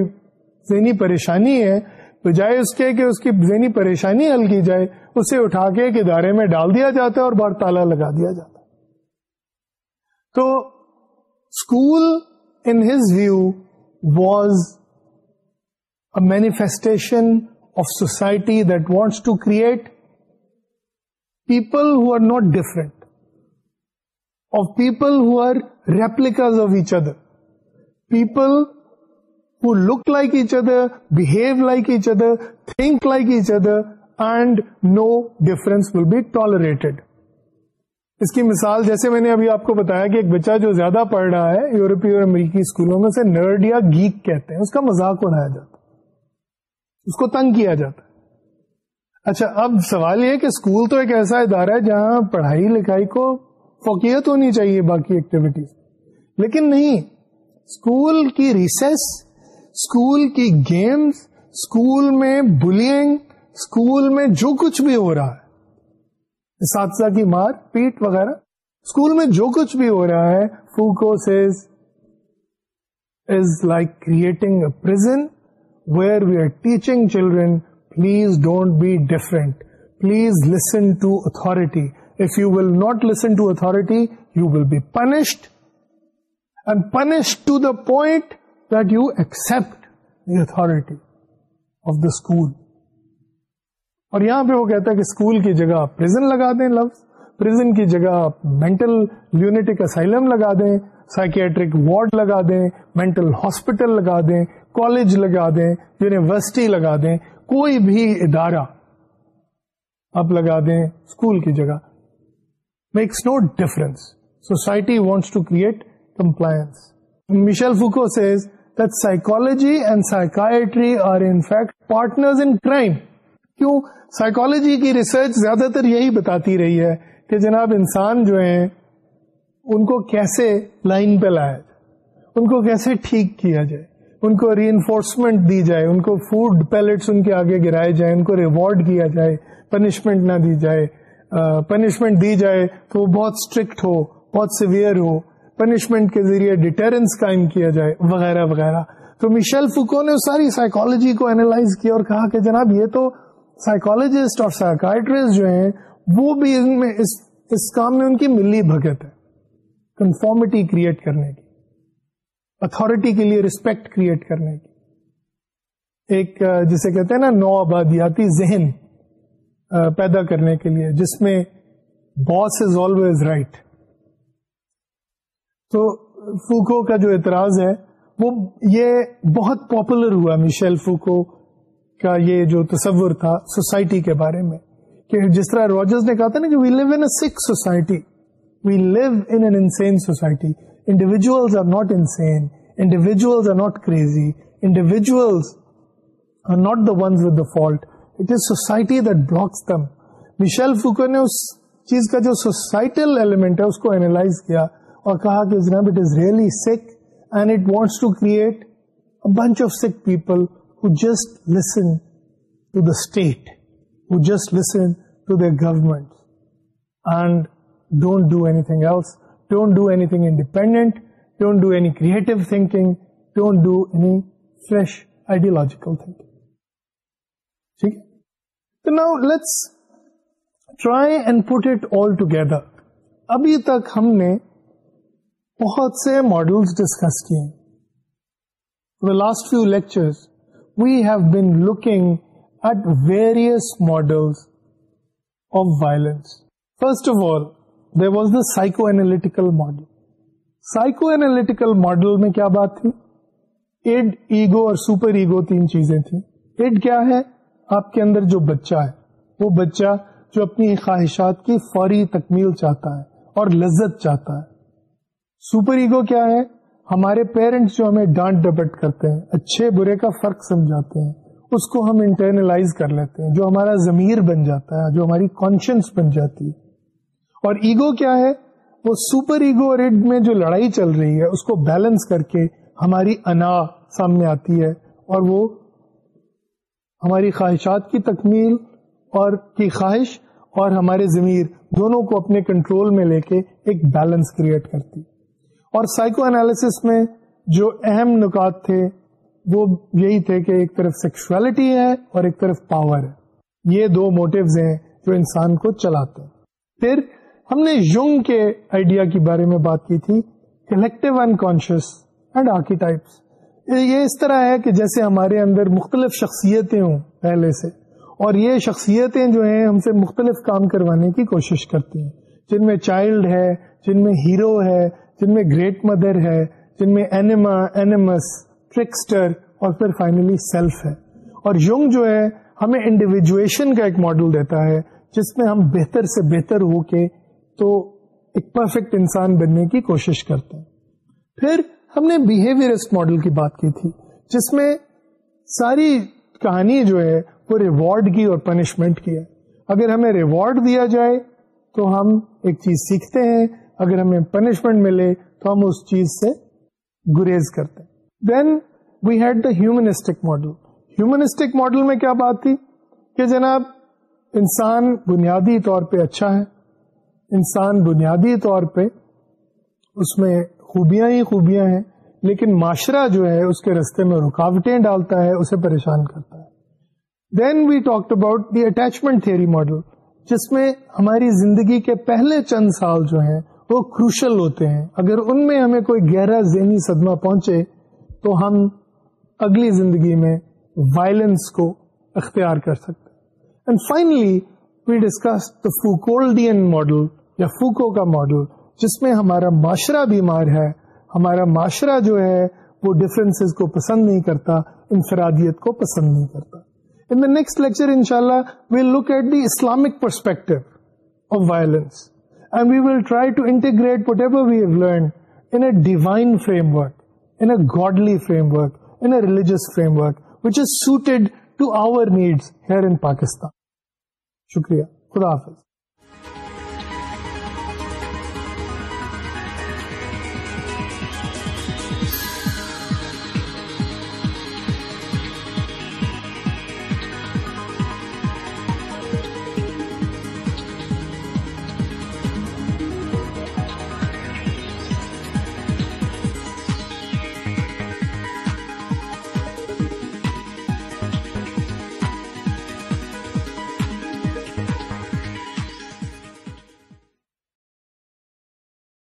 ذہنی پریشانی ہے بجائے اس کے کہ اس کی ذہنی پریشانی حل کی جائے اسے اٹھا کے ایک ادارے میں ڈال دیا جاتا ہے اور بار تالا لگا دیا جاتا ہے تو school in his view was a manifestation of society that wants to create people who are not different of people who are replicas of each other people who look like each other, behave like each other, think like each other and no difference will be tolerated. اس کی مثال جیسے میں نے ابھی آپ کو بتایا کہ ایک بچہ جو زیادہ پڑھ رہا ہے یورپی اور امریکی اسکولوں میں سے نرڈ یا گیک کہتے ہیں اس کا مزاق اڑایا جاتا اس کو تنگ کیا جاتا اچھا اب سوال یہ کہ اسکول تو ایک ایسا ادارہ ہے جہاں پڑھائی لکھائی کو فوکیت ہونی چاہیے باقی ایکٹیویٹیز لیکن نہیں اسکول کی ریسس اسکول کی گیمس اسکول میں بلینگ اسکول میں جو کچھ بھی ہو رہا ہے اساتذہ کی مار پیٹ وغیرہ اسکول میں جو کچھ بھی ہو رہا ہے Foucault's is like creating a prison where we are teaching children please don't be different please listen to authority if you will not listen to authority you will be punished punished to the point that you accept the authority of the school اور یہاں پہ وہ کہتا ہے کہ school کی جگہ person لگا دیں لفظ پرزن کی جگہ مینٹل یونٹک اسائلم لگا دیں سائکیٹرک وارڈ لگا دیں مینٹل ہاسپٹل لگا دیں کالج لگا دیں یونیورسٹی لگا دیں کوئی بھی ادارہ آپ لگا دیں اسکول کی جگہ makes no difference society wants to create compliance. Michel Foucault says that psychology and psychiatry are in fact partners in crime. کیوں سائیکالوجی کی ریسرچ زیادہ تر یہی بتاتی رہی ہے کہ جناب انسان جو ہیں ان کو کیسے لائن پہ لایا جائے ان کو کیسے ٹھیک کیا جائے ان کو ری انفورسمنٹ دی جائے ان کو فوڈ پیلٹس ان کے آگے گرائے جائے ان کو ریوارڈ کیا جائے پنشمنٹ نہ دی جائے پنشمنٹ دی جائے تو وہ بہت اسٹرکٹ ہو بہت سیویئر ہو پنشمنٹ کے ذریعے ڈیٹرنس قائم کیا جائے وغیرہ وغیرہ تو مشیل فکو نے ساری سائیکالوجی کو اینالائز کیا اور کہا کہ جناب یہ تو سائیکالوجسٹ اور جو ہیں وہ بھی ان میں اس, اس کام میں ان کی ملی بھگت ہے کنفارمٹی کریٹ کرنے کی اتارٹی کے لیے ریسپیکٹ کریٹ کرنے کی ایک جسے کہتے ہیں نا نو آبادیاتی ذہن پیدا کرنے کے لیے جس میں باس از آلویز رائٹ تو فوکو کا جو اعتراض ہے وہ یہ بہت پاپولر ہوا مشیل فوکو کا یہ جو تصور تھا سوسائٹی کے بارے میں کہ جس طرح روجرز نے کہا تھا نا کہ we live in sick society we live in society individuals are not insane individuals are not crazy are not the ones with the fault it is society that blocks them Michel Foucault نے اس چیز کا جو societal element ہے اس کو analyse کیا اور کہا کہ it is really sick and it wants to create bunch of sick people who just listen to the state who just listen to the government and don't do anything else don't do anything independent don't do any creative thinking don't do any fresh ideological thinking ٹھیک now let's try and put it all together ابھی تک ہم نے بہت سے models discuss کیے last few lecture we have been looking at various model of violence first of all there was the psycho analytical model psycho analytical model میں کیا بات تھی ایڈ ایگو اور سپر ایگو تین چیزیں تھیں ایڈ کیا ہے آپ کے اندر جو بچہ ہے وہ بچہ جو اپنی خواہشات کی فوری تکمیل چاہتا ہے اور لذت چاہتا ہے سپر ایگو کیا ہے ہمارے پیرنٹس جو ہمیں ڈانٹ ڈپٹ کرتے ہیں اچھے برے کا فرق سمجھاتے ہیں اس کو ہم انٹرنلائز کر لیتے ہیں جو ہمارا ضمیر بن جاتا ہے جو ہماری کانشنس بن جاتی ہے اور ایگو کیا ہے وہ سپر ایگو اور ایڈ میں جو لڑائی چل رہی ہے اس کو بیلنس کر کے ہماری انا سامنے آتی ہے اور وہ ہماری خواہشات کی تکمیل اور کی خواہش اور ہمارے ضمیر دونوں کو اپنے کنٹرول میں لے کے ایک بیلنس کریٹ کرتی اور سائیکو سائیکس میں جو اہم نکات تھے وہ یہی تھے کہ ایک طرف سیکشولیٹی ہے اور ایک طرف پاور ہے یہ دو موٹیوز ہیں جو انسان کو چلاتے ہیں پھر ہم نے یونگ کے آئیڈیا کے بارے میں بات کی تھی collective unconscious conscious and archetypes یہ اس طرح ہے کہ جیسے ہمارے اندر مختلف شخصیتیں ہوں پہلے سے اور یہ شخصیتیں جو ہیں ہم سے مختلف کام کروانے کی کوشش کرتی ہیں جن میں چائلڈ ہے جن میں ہیرو ہے جن میں گریٹ مدر ہے جن میں ٹرکسٹر اور پھر فائنلی سیلف ہے اور یونگ جو ہے ہمیں انڈیویجویشن کا ایک ماڈل دیتا ہے جس میں ہم بہتر سے بہتر ہو کے تو ایک پرفیکٹ انسان بننے کی کوشش کرتے ہیں پھر ہم نے بیہیویئرسٹ ماڈل کی بات کی تھی جس میں ساری کہانی جو ہے وہ ریوارڈ کی اور پنشمنٹ کی ہے اگر ہمیں ریوارڈ دیا جائے تو ہم ایک چیز سیکھتے ہیں اگر ہمیں پنشمنٹ ملے تو ہم اس چیز سے گریز کرتے then we had the humanistic model humanistic model میں کیا بات تھی کہ جناب انسان بنیادی طور پہ اچھا ہے انسان بنیادی طور پہ اس میں خوبیاں ہی خوبیاں ہیں لیکن معاشرہ جو ہے اس کے رستے میں رکاوٹیں ڈالتا ہے اسے پریشان کرتا ہے then we talk about the attachment theory model جس میں ہماری زندگی کے پہلے چند سال جو ہیں وہ کروشل ہوتے ہیں اگر ان میں ہمیں کوئی گہرا ذہنی صدمہ پہنچے تو ہم اگلی زندگی میں وائلنس کو اختیار کر سکتے and finally we discuss the Foucauldian model یا فوکو کا ماڈل جس میں ہمارا معاشرہ بیمار ہے ہمارا معاشرہ جو ہے وہ ڈفرینس کو پسند نہیں کرتا انفرادیت کو پسند نہیں کرتا ان دا نیکسٹ لیکچر ان شاء اللہ we'll look at the Islamic perspective of violence godly framework angels framework which is suited to our needs here in Pakistan شکریہ خدا حافظ